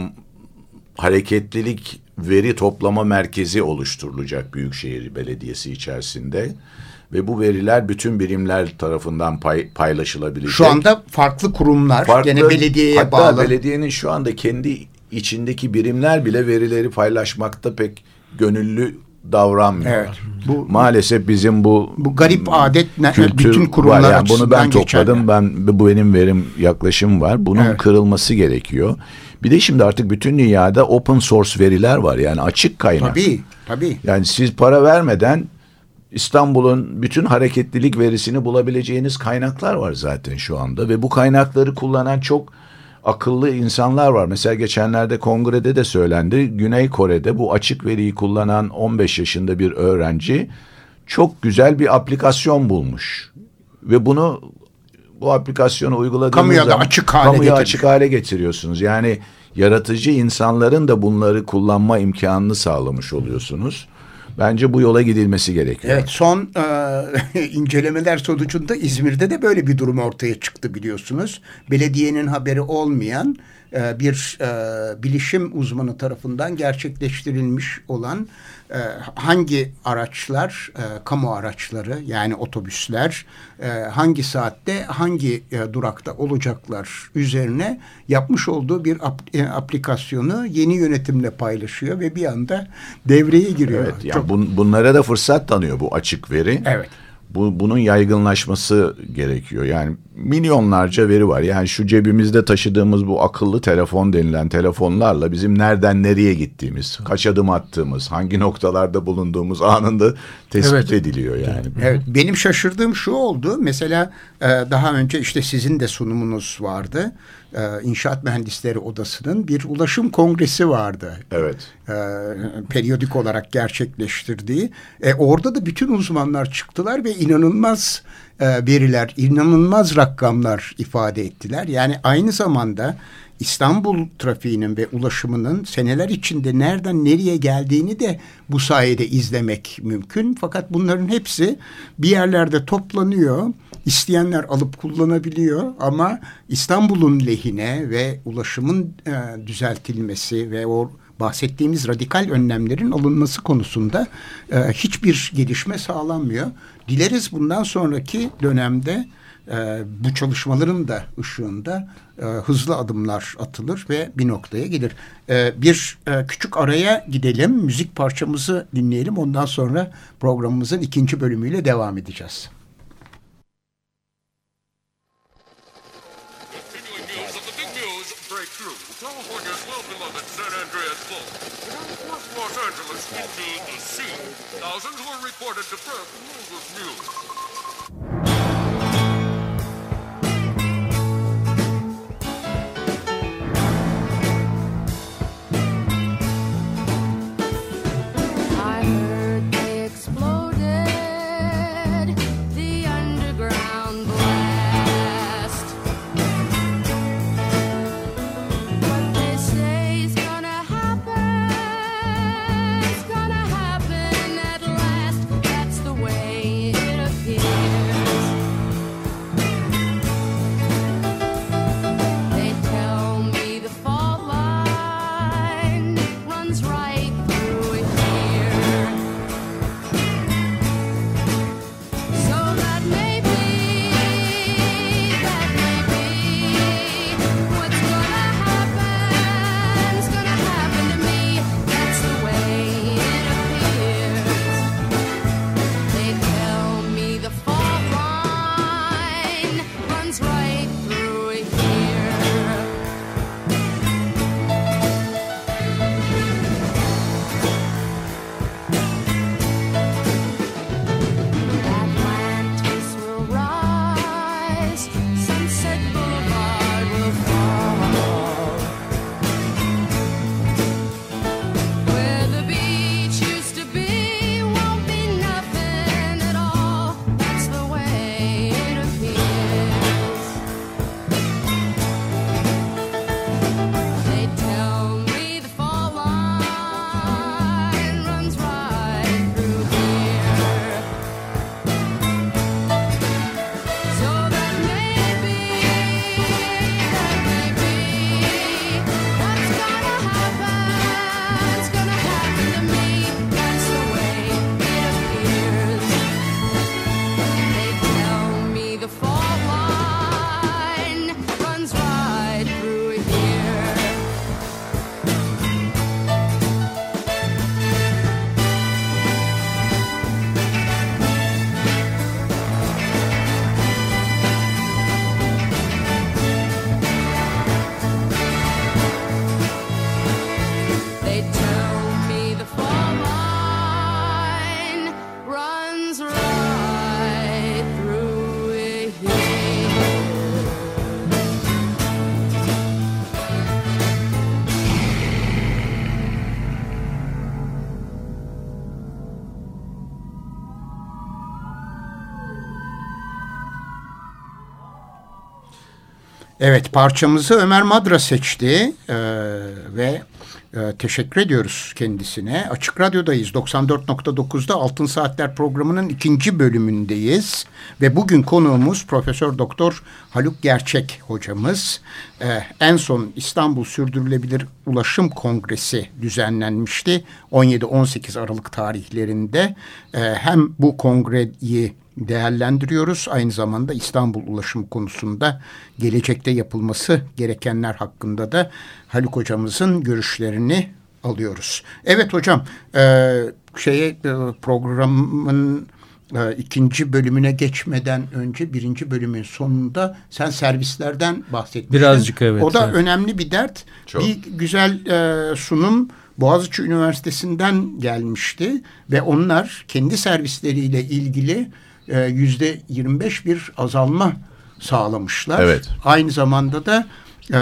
hareketlilik veri toplama merkezi oluşturulacak Büyükşehir Belediyesi içerisinde ve bu veriler bütün birimler tarafından pay, paylaşılabilecek. Şu anda farklı kurumlar Farklı, gene belediyeye hatta bağlı. belediyenin şu anda kendi içindeki birimler bile verileri paylaşmakta pek gönüllü davranmıyor. Evet. Bu Maalesef bizim bu bu garip adet kültür bütün kurumlar var. Yani bunu ben topladım. geçerli. Ben bu benim verim yaklaşım var. Bunun Evet. kırılması gerekiyor. Bir de şimdi artık bütün dünyada open source veriler var. Yani açık kaynak. Tabii, tabii. Yani siz para vermeden İstanbul'un bütün hareketlilik verisini bulabileceğiniz kaynaklar var zaten şu anda ve bu kaynakları kullanan çok akıllı insanlar var. Mesela geçenlerde kongrede de söylendi. Güney Kore'de bu açık veriyi kullanan 15 yaşında bir öğrenci çok güzel bir aplikasyon bulmuş. Ve bunu bu aplikasyonu uyguladığınız Kamuya zaman açık hale kamuya getirmiş. açık hale getiriyorsunuz. Yani yaratıcı insanların da bunları kullanma imkanını sağlamış oluyorsunuz. Bence bu yola gidilmesi gerekiyor. Evet son e, [laughs] incelemeler sonucunda İzmir'de de böyle bir durum ortaya çıktı biliyorsunuz. Belediyenin haberi olmayan e, bir e, bilişim uzmanı tarafından gerçekleştirilmiş olan e, hangi araçlar, e, kamu araçları yani otobüsler e, hangi saatte hangi e, durakta olacaklar üzerine yapmış olduğu bir ap- e, aplikasyonu yeni yönetimle paylaşıyor ve bir anda devreye giriyor. Evet, yani Çok- bun- bunlara da fırsat tanıyor bu açık veri. Evet. Bu, bunun yaygınlaşması gerekiyor. Yani milyonlarca veri var. Yani şu cebimizde taşıdığımız bu akıllı telefon denilen telefonlarla bizim nereden nereye gittiğimiz, kaç adım attığımız, hangi noktalarda bulunduğumuz anında tespit Evet. ediliyor yani. Evet, benim şaşırdığım şu oldu. Mesela e, daha önce işte sizin de sunumunuz vardı. E, İnşaat Mühendisleri Odası'nın bir ulaşım kongresi vardı. Evet. E, periyodik olarak gerçekleştirdiği. E, orada da bütün uzmanlar çıktılar ve inanılmaz e, veriler, inanılmaz rakamlar ifade ettiler. Yani aynı zamanda İstanbul trafiğinin ve ulaşımının seneler içinde nereden nereye geldiğini de bu sayede izlemek mümkün. Fakat bunların hepsi bir yerlerde toplanıyor. İsteyenler alıp kullanabiliyor ama İstanbul'un lehine ve ulaşımın e, düzeltilmesi ve o bahsettiğimiz radikal önlemlerin alınması konusunda e, hiçbir gelişme sağlanmıyor. Dileriz bundan sonraki dönemde e, bu çalışmaların da ışığında e, hızlı adımlar atılır ve bir noktaya gelir. E, bir e, küçük araya gidelim, müzik parçamızı dinleyelim. Ondan sonra programımızın ikinci bölümüyle devam edeceğiz. depressed loser's music. Evet parçamızı Ömer Madra seçti Ee, ve e, teşekkür ediyoruz kendisine. Açık Radyo'dayız 94.9'da Altın Saatler programının ikinci bölümündeyiz ve bugün konuğumuz Profesör Doktor Haluk Gerçek hocamız. Ee, en son İstanbul Sürdürülebilir Ulaşım Kongresi düzenlenmişti 17-18 Aralık tarihlerinde. Ee, hem bu kongreyi değerlendiriyoruz. Aynı zamanda İstanbul ulaşım konusunda gelecekte yapılması gerekenler hakkında da Haluk hocamızın görüşlerini alıyoruz. Evet hocam, e, şeye e, programın e, ikinci bölümüne geçmeden önce birinci bölümün sonunda sen servislerden bahsetmiştin. Birazcık evet, O da evet. önemli bir dert. Çok. Bir güzel e, sunum Boğaziçi Üniversitesi'nden gelmişti ve onlar kendi servisleriyle ilgili yüzde 25 bir azalma sağlamışlar. Evet. Aynı zamanda da e,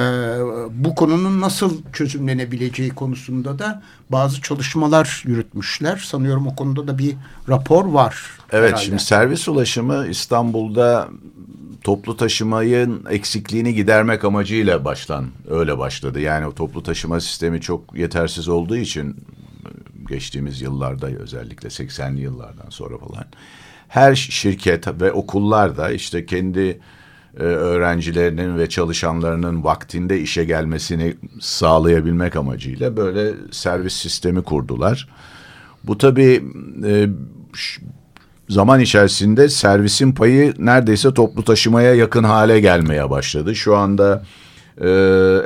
bu konunun nasıl çözümlenebileceği konusunda da bazı çalışmalar yürütmüşler. Sanıyorum o konuda da bir rapor var. Evet herhalde. şimdi servis ulaşımı İstanbul'da toplu taşımayın eksikliğini gidermek amacıyla baştan öyle başladı. Yani o toplu taşıma sistemi çok yetersiz olduğu için geçtiğimiz yıllarda özellikle 80'li yıllardan sonra falan her şirket ve okullar da işte kendi e, öğrencilerinin ve çalışanlarının vaktinde işe gelmesini sağlayabilmek amacıyla böyle servis sistemi kurdular. Bu tabii e, zaman içerisinde servisin payı neredeyse toplu taşımaya yakın hale gelmeye başladı. Şu anda e,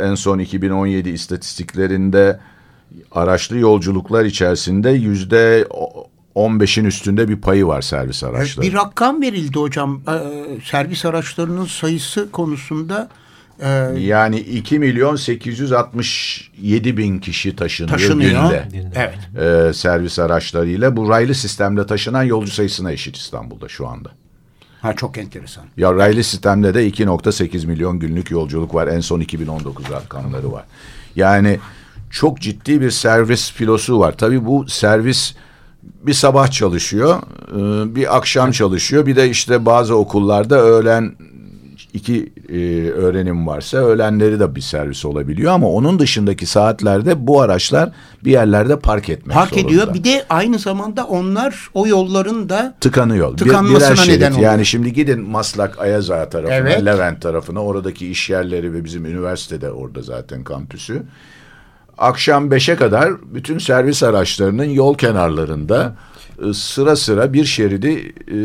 en son 2017 istatistiklerinde araçlı yolculuklar içerisinde yüzde 15'in üstünde bir payı var servis araçları. bir rakam verildi hocam. E, servis araçlarının sayısı konusunda e, Yani 2 milyon 867 bin kişi taşınıyor, taşınıyor. günde. Evet. e, servis araçlarıyla. Bu raylı sistemle taşınan yolcu sayısına eşit İstanbul'da şu anda. Ha çok enteresan. Ya raylı sistemde de 2.8 milyon günlük yolculuk var. En son 2019 rakamları var. Yani çok ciddi bir servis filosu var. Tabii bu servis bir sabah çalışıyor, e, bir akşam çalışıyor. Bir de işte bazı okullarda öğlen iki e, öğrenim varsa öğlenleri de bir servis olabiliyor ama onun dışındaki saatlerde bu araçlar bir yerlerde park etmek Park zorunda. ediyor. Bir de aynı zamanda onlar o yolların da tıkanıyor. Bir- Tıkanmasına birer şerit. neden oluyor. Yani şimdi gidin Maslak Ayazağa tarafına, Evet. Levent tarafına, oradaki iş yerleri ve bizim üniversitede orada zaten kampüsü. Akşam 5'e kadar bütün servis araçlarının yol kenarlarında e, sıra sıra bir şeridi e,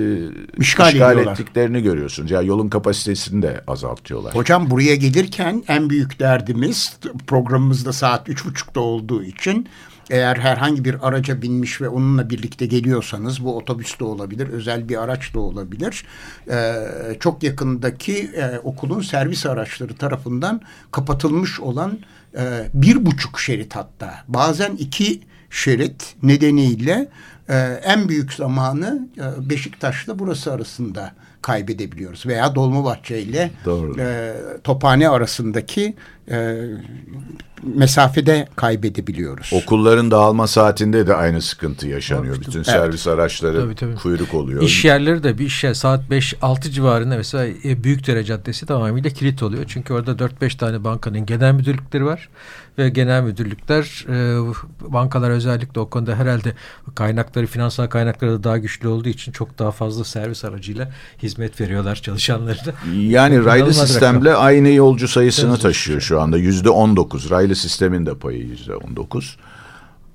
İşgal işgal ettiklerini görüyorsunuz. Ya yolun kapasitesini de azaltıyorlar. Hocam buraya gelirken en büyük derdimiz programımızda saat üç buçukta olduğu için eğer herhangi bir araca binmiş ve onunla birlikte geliyorsanız bu otobüs de olabilir, özel bir araç da olabilir. Ee, çok yakındaki e, okulun servis araçları tarafından kapatılmış olan e, bir buçuk şerit hatta bazen iki şerit nedeniyle e, en büyük zamanı e, Beşiktaş'la burası arasında kaybedebiliyoruz veya Dolmabahçe ile Doğru. e, Tophane arasındaki e, mesafede kaybedebiliyoruz. Okulların dağılma saatinde de aynı sıkıntı yaşanıyor. Bütün servis araçları Tabii, tabii. kuyruk oluyor. İş yerleri de bir iş yer saat 5-6 civarında mesela e, Büyükdere Caddesi tamamıyla kilit oluyor. Çünkü orada 4-5 tane bankanın genel müdürlükleri var. Ve genel müdürlükler e, bankalar özellikle o konuda herhalde kaynakları finansal kaynakları da daha güçlü olduğu için çok daha fazla servis aracıyla hizmet veriyorlar çalışanlarına. Yani raylı sistemle aynı yolcu sayısını Evet. taşıyor şu anda. Yüzde on dokuz. Raylı sistemin de payı yüzde on dokuz.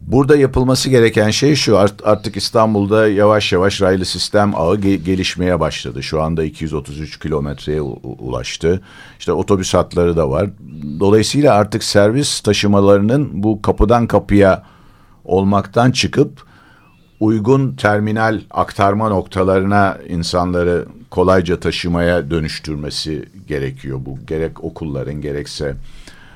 Burada yapılması gereken şey şu art- artık İstanbul'da yavaş yavaş raylı sistem ağı ge- gelişmeye başladı. Şu anda 233 kilometreye ulaştı. İşte otobüs hatları da var. Dolayısıyla artık servis taşımalarının bu kapıdan kapıya olmaktan çıkıp uygun terminal aktarma noktalarına insanları kolayca taşımaya dönüştürmesi gerekiyor bu. Gerek okulların gerekse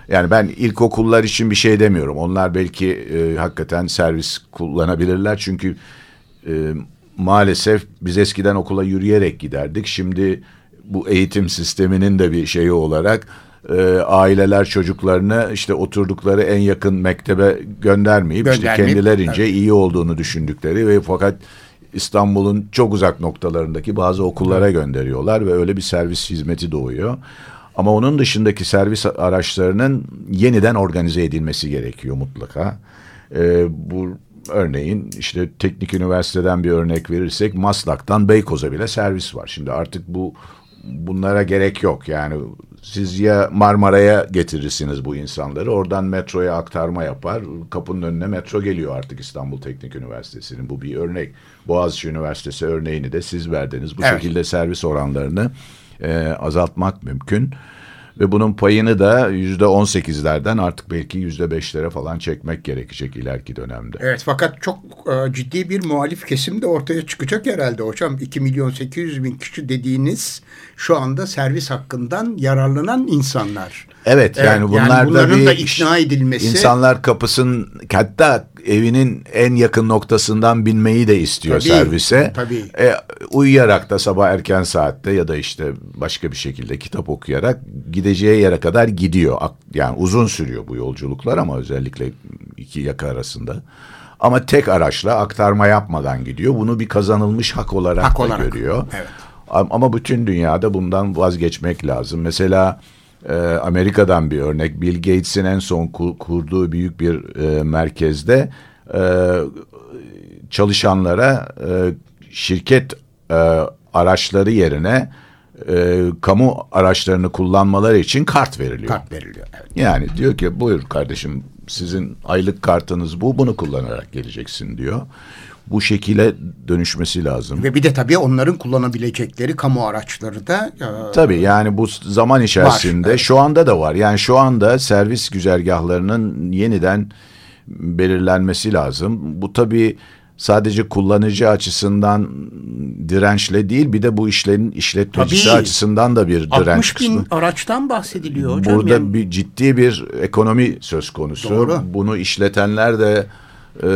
yani ben ilkokullar için bir şey demiyorum. Onlar belki e, hakikaten servis kullanabilirler çünkü e, maalesef biz eskiden okula yürüyerek giderdik. Şimdi bu eğitim sisteminin de bir şeyi olarak e, aileler çocuklarını işte oturdukları en yakın mektebe göndermeyip, işte kendilerince iyi olduğunu düşündükleri ve fakat İstanbul'un çok uzak noktalarındaki bazı okullara gönderiyorlar ve öyle bir servis hizmeti doğuyor. Ama onun dışındaki servis araçlarının yeniden organize edilmesi gerekiyor mutlaka. Ee, bu örneğin işte teknik üniversiteden bir örnek verirsek Maslak'tan Beykoz'a bile servis var. Şimdi artık bu bunlara gerek yok. Yani siz ya Marmara'ya getirirsiniz bu insanları. Oradan metroya aktarma yapar. Kapının önüne metro geliyor artık İstanbul Teknik Üniversitesi'nin. Bu bir örnek. Boğaziçi Üniversitesi örneğini de siz verdiniz. Bu Evet. şekilde servis oranlarını e, azaltmak mümkün. Ve bunun payını da yüzde on sekizlerden artık belki yüzde beşlere falan çekmek gerekecek ileriki dönemde. Evet fakat çok e, ciddi bir muhalif kesim de ortaya çıkacak herhalde hocam. 2 milyon 800 bin kişi dediğiniz şu anda servis hakkından yararlanan insanlar. Evet, Evet, yani yani bunlar da bunların bir da ikna edilmesi- insanlar kapısın hatta evinin en yakın noktasından binmeyi de istiyor Tabii, servise. tabii. E, uyuyarak da sabah erken saatte ya da işte başka bir şekilde kitap okuyarak gideceği yere kadar gidiyor. Yani uzun sürüyor bu yolculuklar ama özellikle iki yaka arasında. Ama tek araçla aktarma yapmadan gidiyor. Bunu bir kazanılmış hak olarak Hak da olarak, görüyor. evet. Am- Ama bütün dünyada bundan vazgeçmek lazım. Mesela e, Amerika'dan bir örnek. Bill Gates'in en son ku- kurduğu büyük bir e, merkezde e, çalışanlara e, şirket e, araçları yerine e, kamu araçlarını kullanmaları için kart veriliyor. Kart veriliyor. Evet. Yani diyor ki buyur kardeşim sizin aylık kartınız bu bunu kullanarak geleceksin diyor. Bu şekilde dönüşmesi lazım. Ve bir de tabii onların kullanabilecekleri kamu araçları da e, Tabii yani bu zaman içerisinde evet. şu anda da var. Yani şu anda servis güzergahlarının yeniden belirlenmesi lazım. Bu tabii sadece kullanıcı açısından dirençle değil bir de bu işlerin işletmecisi Tabii. açısından da bir direnç 60 bin kısmı. araçtan bahsediliyor hocam. Burada Yani bir ciddi bir ekonomi söz konusu. Doğru. Bunu işletenler de e,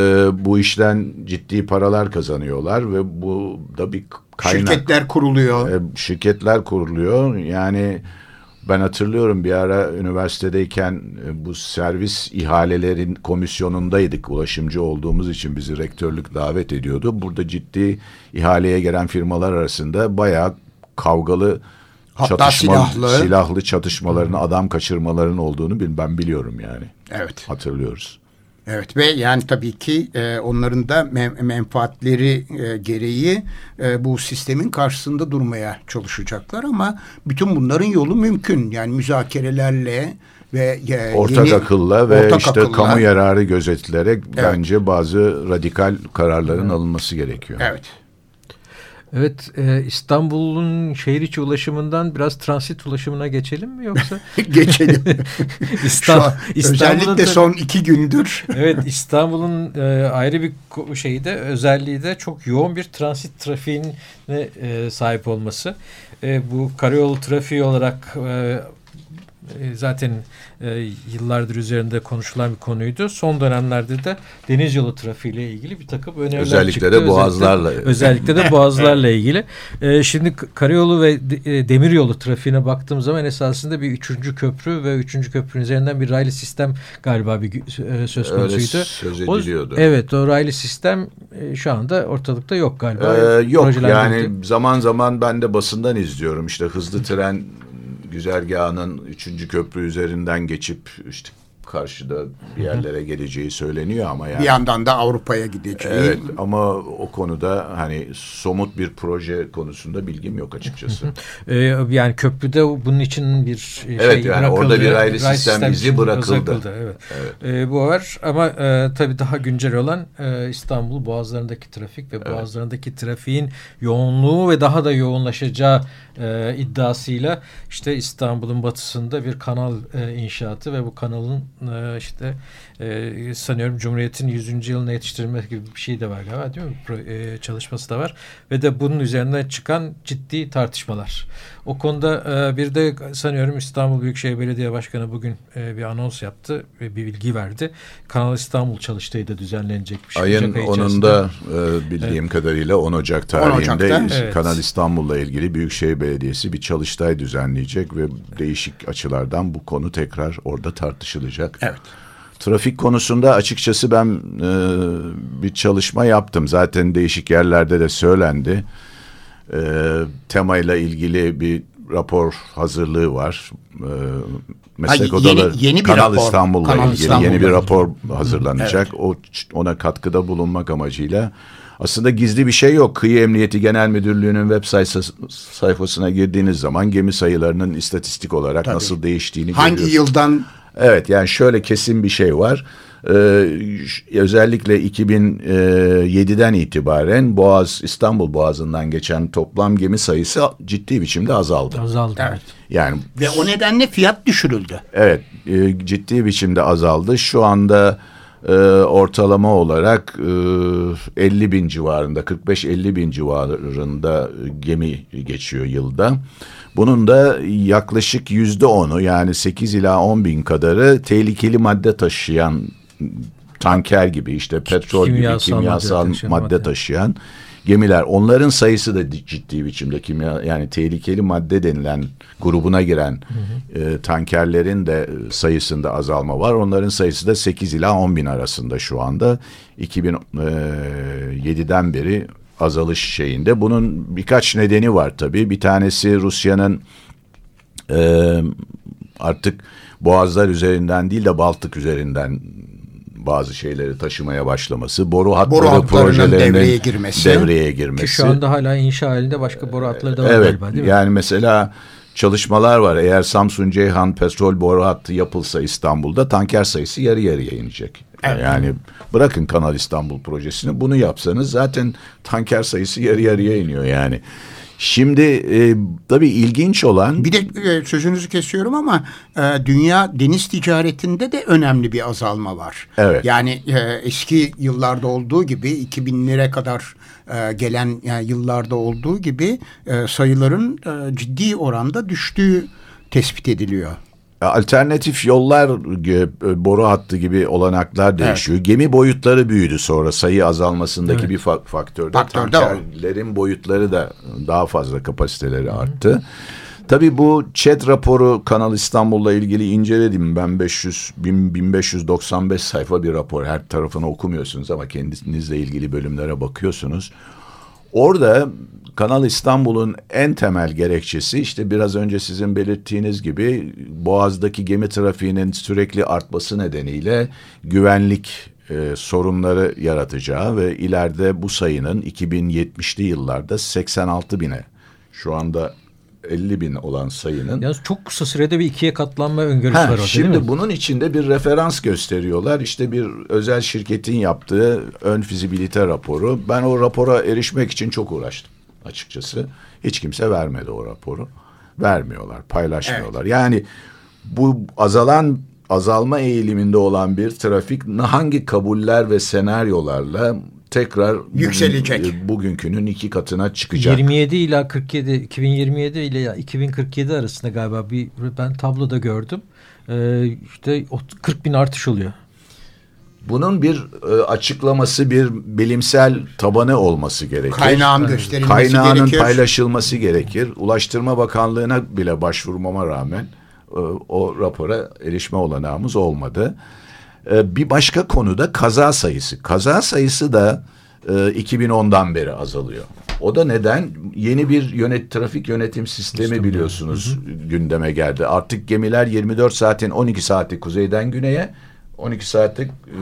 bu işten ciddi paralar kazanıyorlar ve bu da bir kaynak. şirketler kuruluyor. E, şirketler kuruluyor. Yani ben hatırlıyorum bir ara üniversitedeyken e, bu servis ihalelerin komisyonundaydık. Ulaşımcı olduğumuz için bizi rektörlük davet ediyordu. Burada ciddi ihaleye gelen firmalar arasında bayağı kavgalı Hatta çatışma, silahlı. silahlı çatışmaların, adam kaçırmaların olduğunu ben biliyorum yani. Evet. Hatırlıyoruz. Evet ve yani tabii ki e, onların da men- menfaatleri e, gereği e, bu sistemin karşısında durmaya çalışacaklar ama bütün bunların yolu mümkün. Yani müzakerelerle ve e, Ortak yeni- akılla ve ortak işte akılla- kamu yararı gözetilerek Evet. bence bazı radikal kararların alınması gerekiyor. Evet. Evet e, İstanbul'un şehir içi ulaşımından biraz transit ulaşımına geçelim mi yoksa? [laughs] Geçelim. [laughs] İstanbul, özellikle son iki gündür Evet İstanbul'un e, ayrı bir şeyi de özelliği de çok yoğun bir transit trafiğine e, sahip olması. E, bu karayolu trafiği olarak e, zaten e, yıllardır üzerinde konuşulan bir konuydu. Son dönemlerde de deniz yolu trafiğiyle ilgili bir takım öneriler Özellikle çıktı. de boğazlarla. Özellikle, özellikle de [laughs] boğazlarla ilgili. E, şimdi karayolu ve e, demiryolu trafiğine baktığım zaman esasında bir üçüncü köprü ve üçüncü köprünün üzerinden bir raylı sistem galiba bir e, söz Öyle konusuydu. söz O- ediliyordu. evet o raylı sistem e, şu anda ortalıkta yok galiba. Ee, yok yani zaman zaman ben de basından izliyorum işte hızlı tren güzergahının 3. köprü üzerinden geçip işte karşıda bir yerlere geleceği söyleniyor ama yani bir yandan da Avrupa'ya gideceği. Evet ama o konuda hani somut bir proje konusunda bilgim yok açıkçası. Ee, yani köprüde bunun için bir e, Evet, şey yani bırakıldı. orada bir raylı sistem izi için bırakıldı. evet. Ee, bu var ama e, tabii daha güncel olan e, İstanbul boğazlarındaki trafik ve boğazlarındaki trafiğin yoğunluğu ve daha da yoğunlaşacağı e, iddiasıyla işte İstanbul'un batısında bir kanal e, inşaatı ve bu kanalın e, işte e, sanıyorum Cumhuriyet'in 100. yılına yetiştirilme gibi bir şey de var galiba değil mi? Pro- e, çalışması da var. Ve de bunun üzerinden çıkan ciddi tartışmalar. O konuda e, bir de sanıyorum İstanbul Büyükşehir Belediye Başkanı bugün e, bir anons yaptı ve bir bilgi verdi. Kanal İstanbul çalıştayı da düzenlenecekmiş. Ayın Ocak ayı içerisinde. 10'unda e, bildiğim kadarıyla 10 Ocak tarihinde Ocak'ta, evet. Kanal İstanbul'la ilgili Büyükşehir Belediyesi bir çalıştay düzenleyecek ve değişik açılardan bu konu tekrar orada tartışılacak. Evet. Trafik konusunda açıkçası ben e, bir çalışma yaptım. Zaten değişik yerlerde de söylendi. E, temayla ilgili bir rapor hazırlığı var. E, meslek Ha, yeni- odaları yeni bir Kanal rapor. İstanbul'la Kanal ilgili İstanbul'la yeni bir rapor hazırlanacak. O ona katkıda bulunmak amacıyla aslında gizli bir şey yok. Kıyı Emniyeti Genel Müdürlüğü'nün web sayfası, sayfasına girdiğiniz zaman gemi sayılarının istatistik olarak nasıl değiştiğini Hangi görüyorsunuz. yıldan Evet yani şöyle kesin bir şey var. Ee, özellikle 2007'den itibaren Boğaz İstanbul Boğazı'ndan geçen toplam gemi sayısı ciddi biçimde azaldı. Azaldı. Evet. Yani ve o nedenle fiyat düşürüldü. evet e, ciddi biçimde azaldı. Şu anda e, ortalama olarak e, 50 bin civarında 45-50 bin civarında gemi geçiyor yılda. Bunun da yaklaşık yüzde onu yani 8 ila 10 bin kadarı tehlikeli madde taşıyan tanker gibi işte petrol Kimyasal gibi kimyasal madde taşıyan madde. taşıyan gemiler. Onların sayısı da di- ciddi biçimde kimya yani tehlikeli madde denilen grubuna giren e, tankerlerin de e, sayısında azalma var. Onların sayısı da 8 ila 10 bin arasında şu anda. 2007'den beri azalış şeyinde. Bunun birkaç nedeni var tabii. Bir tanesi Rusya'nın e, artık Boğazlar üzerinden değil de Baltık üzerinden bazı şeyleri taşımaya başlaması, boru hatları hatlarının projelerinin devreye girmesi. devreye Ki girmesi. şu anda hala inşa halinde başka boru hatları da var evet, galiba değil mi? yani mesela çalışmalar var. Eğer Samsun Ceyhan petrol boru hattı yapılsa İstanbul'da tanker sayısı yarı yarıya inecek. Yani bırakın Kanal İstanbul projesini bunu yapsanız zaten tanker sayısı yarı yarıya iniyor yani. Şimdi e, tabii ilginç olan Bir de e, sözünüzü kesiyorum ama e, dünya deniz ticaretinde de önemli bir azalma var. Evet. Yani e, eski yıllarda olduğu gibi 2000'lere kadar e, gelen yani yıllarda olduğu gibi e, sayıların e, ciddi oranda düştüğü tespit ediliyor. Alternatif yollar e, boru hattı gibi olanaklar değişiyor. Gemi boyutları büyüdü sonra sayı azalmasındaki bir fa- faktörde. Faktör de o. Tankerlerin boyutları da daha fazla kapasiteleri arttı. Tabii bu ÇED raporu Kanal İstanbul'la ilgili inceledim. Ben 500 bin- 1595 sayfa bir rapor. Her tarafını okumuyorsunuz ama kendinizle ilgili bölümlere bakıyorsunuz. Orada Kanal İstanbul'un en temel gerekçesi işte biraz önce sizin belirttiğiniz gibi Boğaz'daki gemi trafiğinin sürekli artması nedeniyle güvenlik e, sorunları yaratacağı ve ileride bu sayının 2070'li yıllarda 86 bine şu anda 50 bin olan sayının Yalnız çok kısa sürede bir ikiye katlanma öngörüsü Ha, var orada şimdi bunun içinde bir referans gösteriyorlar. İşte bir özel şirketin yaptığı ön fizibilite raporu. Ben o rapora erişmek için çok uğraştım açıkçası. Hiç kimse vermedi o raporu. Vermiyorlar, paylaşmıyorlar. Yani bu azalan azalma eğiliminde olan bir trafik hangi kabuller ve senaryolarla tekrar bugün- Yükselecek. e, bugünkünün iki katına çıkacak. 27 ila 47 2027 ile 2047 arasında galiba bir ben tabloda gördüm. Ee, işte o 40 bin artış oluyor. Bunun bir e, açıklaması, bir bilimsel tabanı olması gerekir. Kaynağın gösterilmesi Kaynağının gerekir. paylaşılması gerekir. Ulaştırma Bakanlığı'na bile başvurmama rağmen e, o rapora erişme olanağımız olmadı. E, bir başka konu da kaza sayısı. Kaza sayısı da e, 2010'dan beri azalıyor. O da neden? Yeni bir yönet trafik yönetim sistemi biliyorsunuz gündeme geldi. Artık gemiler 24 saatin 12 saati kuzeyden güneye 12 saatlik e,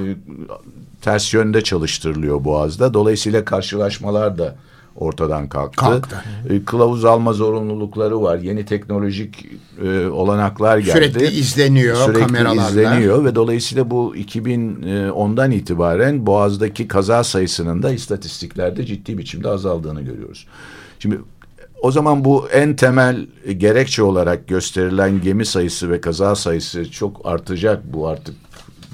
ters yönde çalıştırılıyor Boğaz'da. Dolayısıyla karşılaşmalar da ortadan kalktı. Kalktı. E, Kılavuz alma zorunlulukları var. Yeni teknolojik e, olanaklar geldi. Sürekli izleniyor Sürekli kameralarla. izleniyor ve dolayısıyla bu 2010'dan itibaren Boğaz'daki kaza sayısının da istatistiklerde ciddi biçimde azaldığını görüyoruz. Şimdi o zaman bu en temel gerekçe olarak gösterilen gemi sayısı ve kaza sayısı çok artacak. Bu artık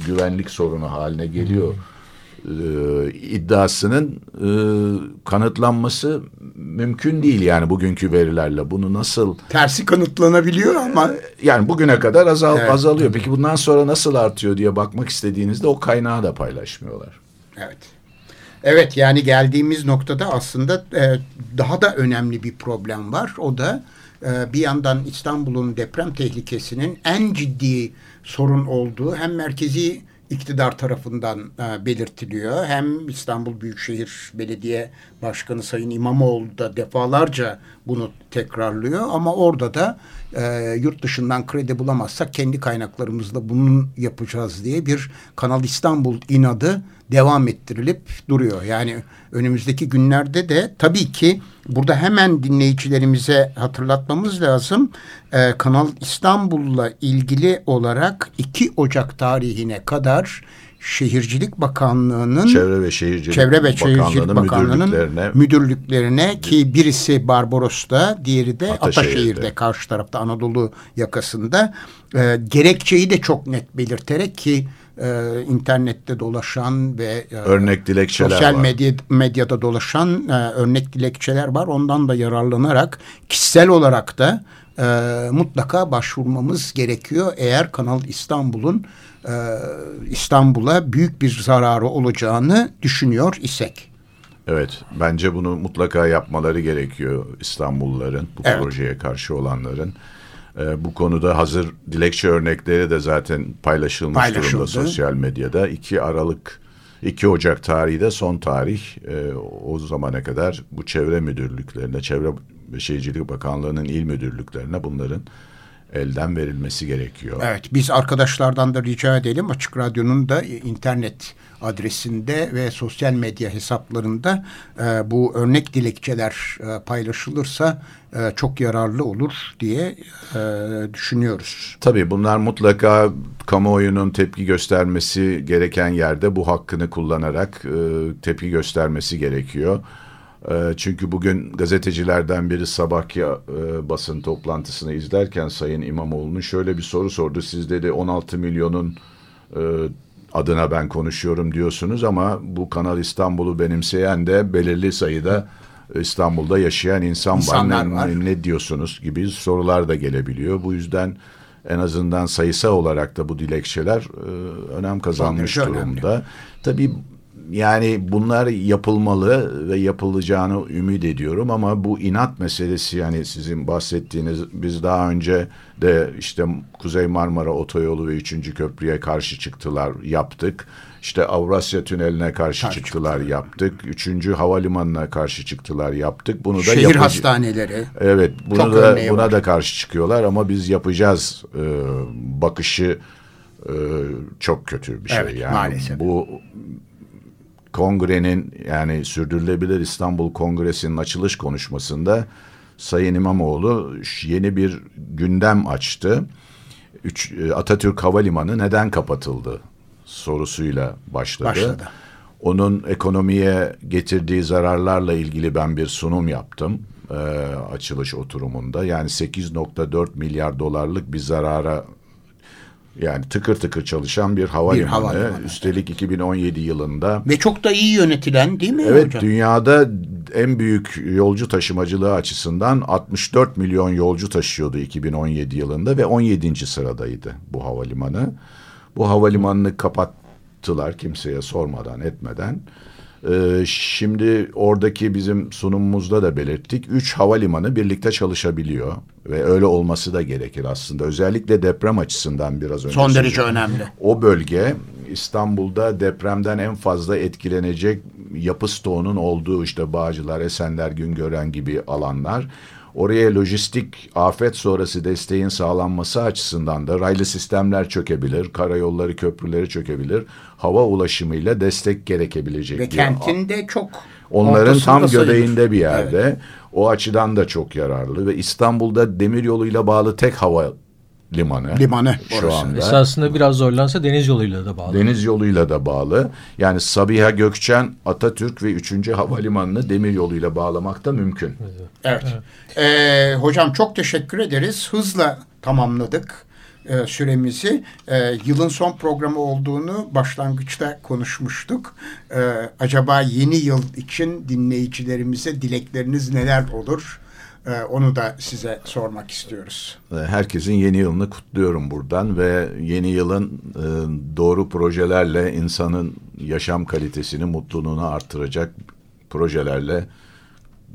güvenlik sorunu haline geliyor. Ee, iddiasının e, kanıtlanması mümkün değil yani bugünkü verilerle. Bunu nasıl Tersi kanıtlanabiliyor ama yani bugüne kadar azal, Evet. azalıyor. Peki bundan sonra nasıl artıyor diye bakmak istediğinizde o kaynağı da paylaşmıyorlar. Evet. Evet yani geldiğimiz noktada aslında e, daha da önemli bir problem var. O da e, bir yandan İstanbul'un deprem tehlikesinin en ciddi sorun olduğu hem merkezi iktidar tarafından e, belirtiliyor hem İstanbul Büyükşehir Belediye Başkanı Sayın İmamoğlu da defalarca bunu tekrarlıyor ama orada da e, yurt dışından kredi bulamazsak kendi kaynaklarımızla bunu yapacağız diye bir Kanal İstanbul inadı devam ettirilip duruyor. Yani önümüzdeki günlerde de tabii ki burada hemen dinleyicilerimize hatırlatmamız lazım. E, Kanal İstanbul'la ilgili olarak 2 Ocak tarihine kadar Şehircilik Bakanlığı'nın Çevre ve Şehircilik, Çevre ve Şehircilik Bakanlığı'nın müdürlüklerine müdürlüklerine ki birisi Barbaros'ta, diğeri de Ataşehir'de. Ataşehir'de karşı tarafta Anadolu yakasında e, gerekçeyi de çok net belirterek ki e, internette dolaşan ve e, örnek dilekçeler sosyal var. medya, medyada dolaşan e, örnek dilekçeler var. Ondan da yararlanarak kişisel olarak da e, mutlaka başvurmamız gerekiyor. Eğer Kanal İstanbul'un e, İstanbul'a büyük bir zararı olacağını düşünüyor isek. Evet, bence bunu mutlaka yapmaları gerekiyor İstanbulluların, bu Evet. projeye karşı olanların. Ee, bu konuda hazır dilekçe örnekleri de zaten paylaşılmış Paylaşıldı. durumda sosyal medyada. 2 Aralık, 2 Ocak tarihi de son tarih. Ee, o zamana kadar bu çevre müdürlüklerine, Çevre Şehircilik Bakanlığı'nın il müdürlüklerine bunların elden verilmesi gerekiyor. Evet biz arkadaşlardan da rica edelim Açık Radyo'nun da internet adresinde ve sosyal medya hesaplarında e, bu örnek dilekçeler e, paylaşılırsa e, çok yararlı olur diye e, düşünüyoruz. Tabii bunlar mutlaka kamuoyunun tepki göstermesi gereken yerde bu hakkını kullanarak e, tepki göstermesi gerekiyor. E, çünkü bugün gazetecilerden biri sabahki e, basın toplantısını izlerken Sayın İmamoğlu'nun şöyle bir soru sordu. Siz dedi 16 milyonun e, adına ben konuşuyorum diyorsunuz ama bu Kanal İstanbul'u benimseyen de belirli sayıda İstanbul'da yaşayan insan İnsanlar var. Ne, var. ne- diyorsunuz gibi sorular da gelebiliyor. Bu yüzden en azından sayısal olarak da bu dilekçeler e, önem kazanmış derece önemli. durumda. Tabii yani bunlar yapılmalı ve yapılacağını ümit ediyorum ama bu inat meselesi yani sizin bahsettiğiniz biz daha önce de işte Kuzey Marmara Otoyolu ve 3. Köprüye karşı çıktılar yaptık. İşte Avrasya Tüneli'ne karşı Karşı çıktılar yaptık. 3. Havalimanı'na karşı çıktılar yaptık. Bunu da Şehir yapıcı- hastaneleri. Evet, bunu Çok da buna var. da karşı çıkıyorlar ama biz yapacağız e, bakışı e, çok kötü bir şey. Evet, yani maalesef. bu kongrenin yani Sürdürülebilir İstanbul Kongresi'nin açılış konuşmasında Sayın İmamoğlu yeni bir gündem açtı. Üç, e, Atatürk Havalimanı neden kapatıldı sorusuyla başladı. Başladı. Onun ekonomiye getirdiği zararlarla ilgili ben bir sunum yaptım e, açılış oturumunda. Yani 8.4 milyar dolarlık bir zarara yani tıkır tıkır çalışan bir havalimanı. havalimanı, Üstelik 2017 yılında Ve çok da iyi yönetilen değil mi Evet hocam? dünyada en büyük yolcu taşımacılığı açısından 64 milyon yolcu taşıyordu 2017 yılında ve 17. sıradaydı bu havalimanı. Bu havalimanını kapattılar kimseye sormadan etmeden. Ee, şimdi oradaki bizim sunumumuzda da belirttik. Üç havalimanı birlikte çalışabiliyor ve öyle olması da gerekir aslında. Özellikle deprem açısından biraz önce Son derece önemli. O bölge İstanbul'da depremden en fazla etkilenecek yapı stoğunun olduğu işte Bağcılar, Esenler, Güngören gibi alanlar. Oraya lojistik afet sonrası desteğin sağlanması açısından da raylı sistemler çökebilir, karayolları, köprüleri çökebilir. Hava ulaşımıyla destek gerekebilecek. Ve bir kentinde çok Onların tam sayılır. göbeğinde bir Evet. yerde. O açıdan da çok yararlı ve İstanbul'da demir yoluyla bağlı tek hava limanı. Limanı şu orası. anda. Esasında biraz zorlansa deniz yoluyla da bağlı. Deniz yoluyla da bağlı. Yani Sabiha Gökçen, Atatürk ve 3. Havalimanı'nı demir yoluyla bağlamak da mümkün. Evet. Ee, hocam çok teşekkür ederiz. Hızla tamamladık e, süremizi. E, yılın son programı olduğunu başlangıçta konuşmuştuk. E, acaba yeni yıl için dinleyicilerimize dilekleriniz neler olur? E, onu da size sormak istiyoruz. Herkesin yeni yılını kutluyorum buradan ve yeni yılın e, doğru projelerle insanın yaşam kalitesini, mutluluğunu artıracak projelerle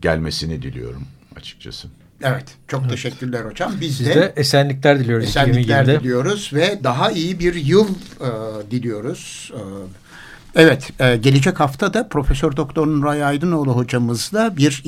gelmesini diliyorum açıkçası. Evet. Çok teşekkürler hocam. Biz Biz de, de esenlikler diliyoruz. esenlikler 2020'de. diliyoruz ve daha iyi bir yıl e, diliyoruz. E, Evet, e, gelecek hafta da Profesör Doktor Nuray Aydınoğlu hocamızla bir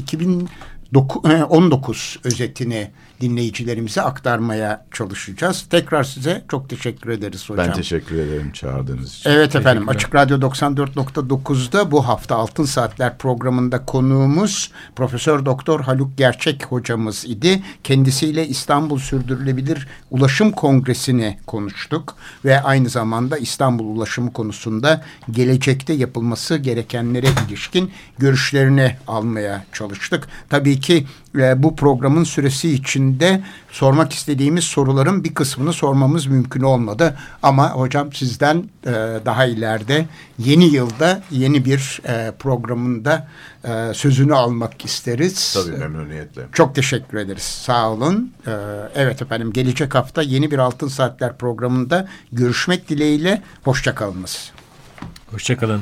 2019 özetini dinleyicilerimize aktarmaya çalışacağız. Tekrar size çok teşekkür ederiz hocam. Ben teşekkür ederim çağırdığınız için. Evet efendim Açık Radyo 94.9'da bu hafta Altın Saatler programında konuğumuz Profesör Doktor Haluk Gerçek hocamız idi. Kendisiyle İstanbul Sürdürülebilir Ulaşım Kongresi'ni konuştuk ve aynı zamanda İstanbul ulaşımı konusunda gelecekte yapılması gerekenlere ilişkin görüşlerini almaya çalıştık. Tabii ki e, bu programın süresi içinde sormak istediğimiz soruların bir kısmını sormamız mümkün olmadı. Ama hocam sizden e, daha ileride yeni yılda yeni bir e, programında e, sözünü almak isteriz. Tabii memnuniyetle. Çok teşekkür ederiz. Sağ olun. E, evet efendim gelecek hafta yeni bir Altın Saatler programında görüşmek dileğiyle. Hoşçakalınız. Hoşçakalın.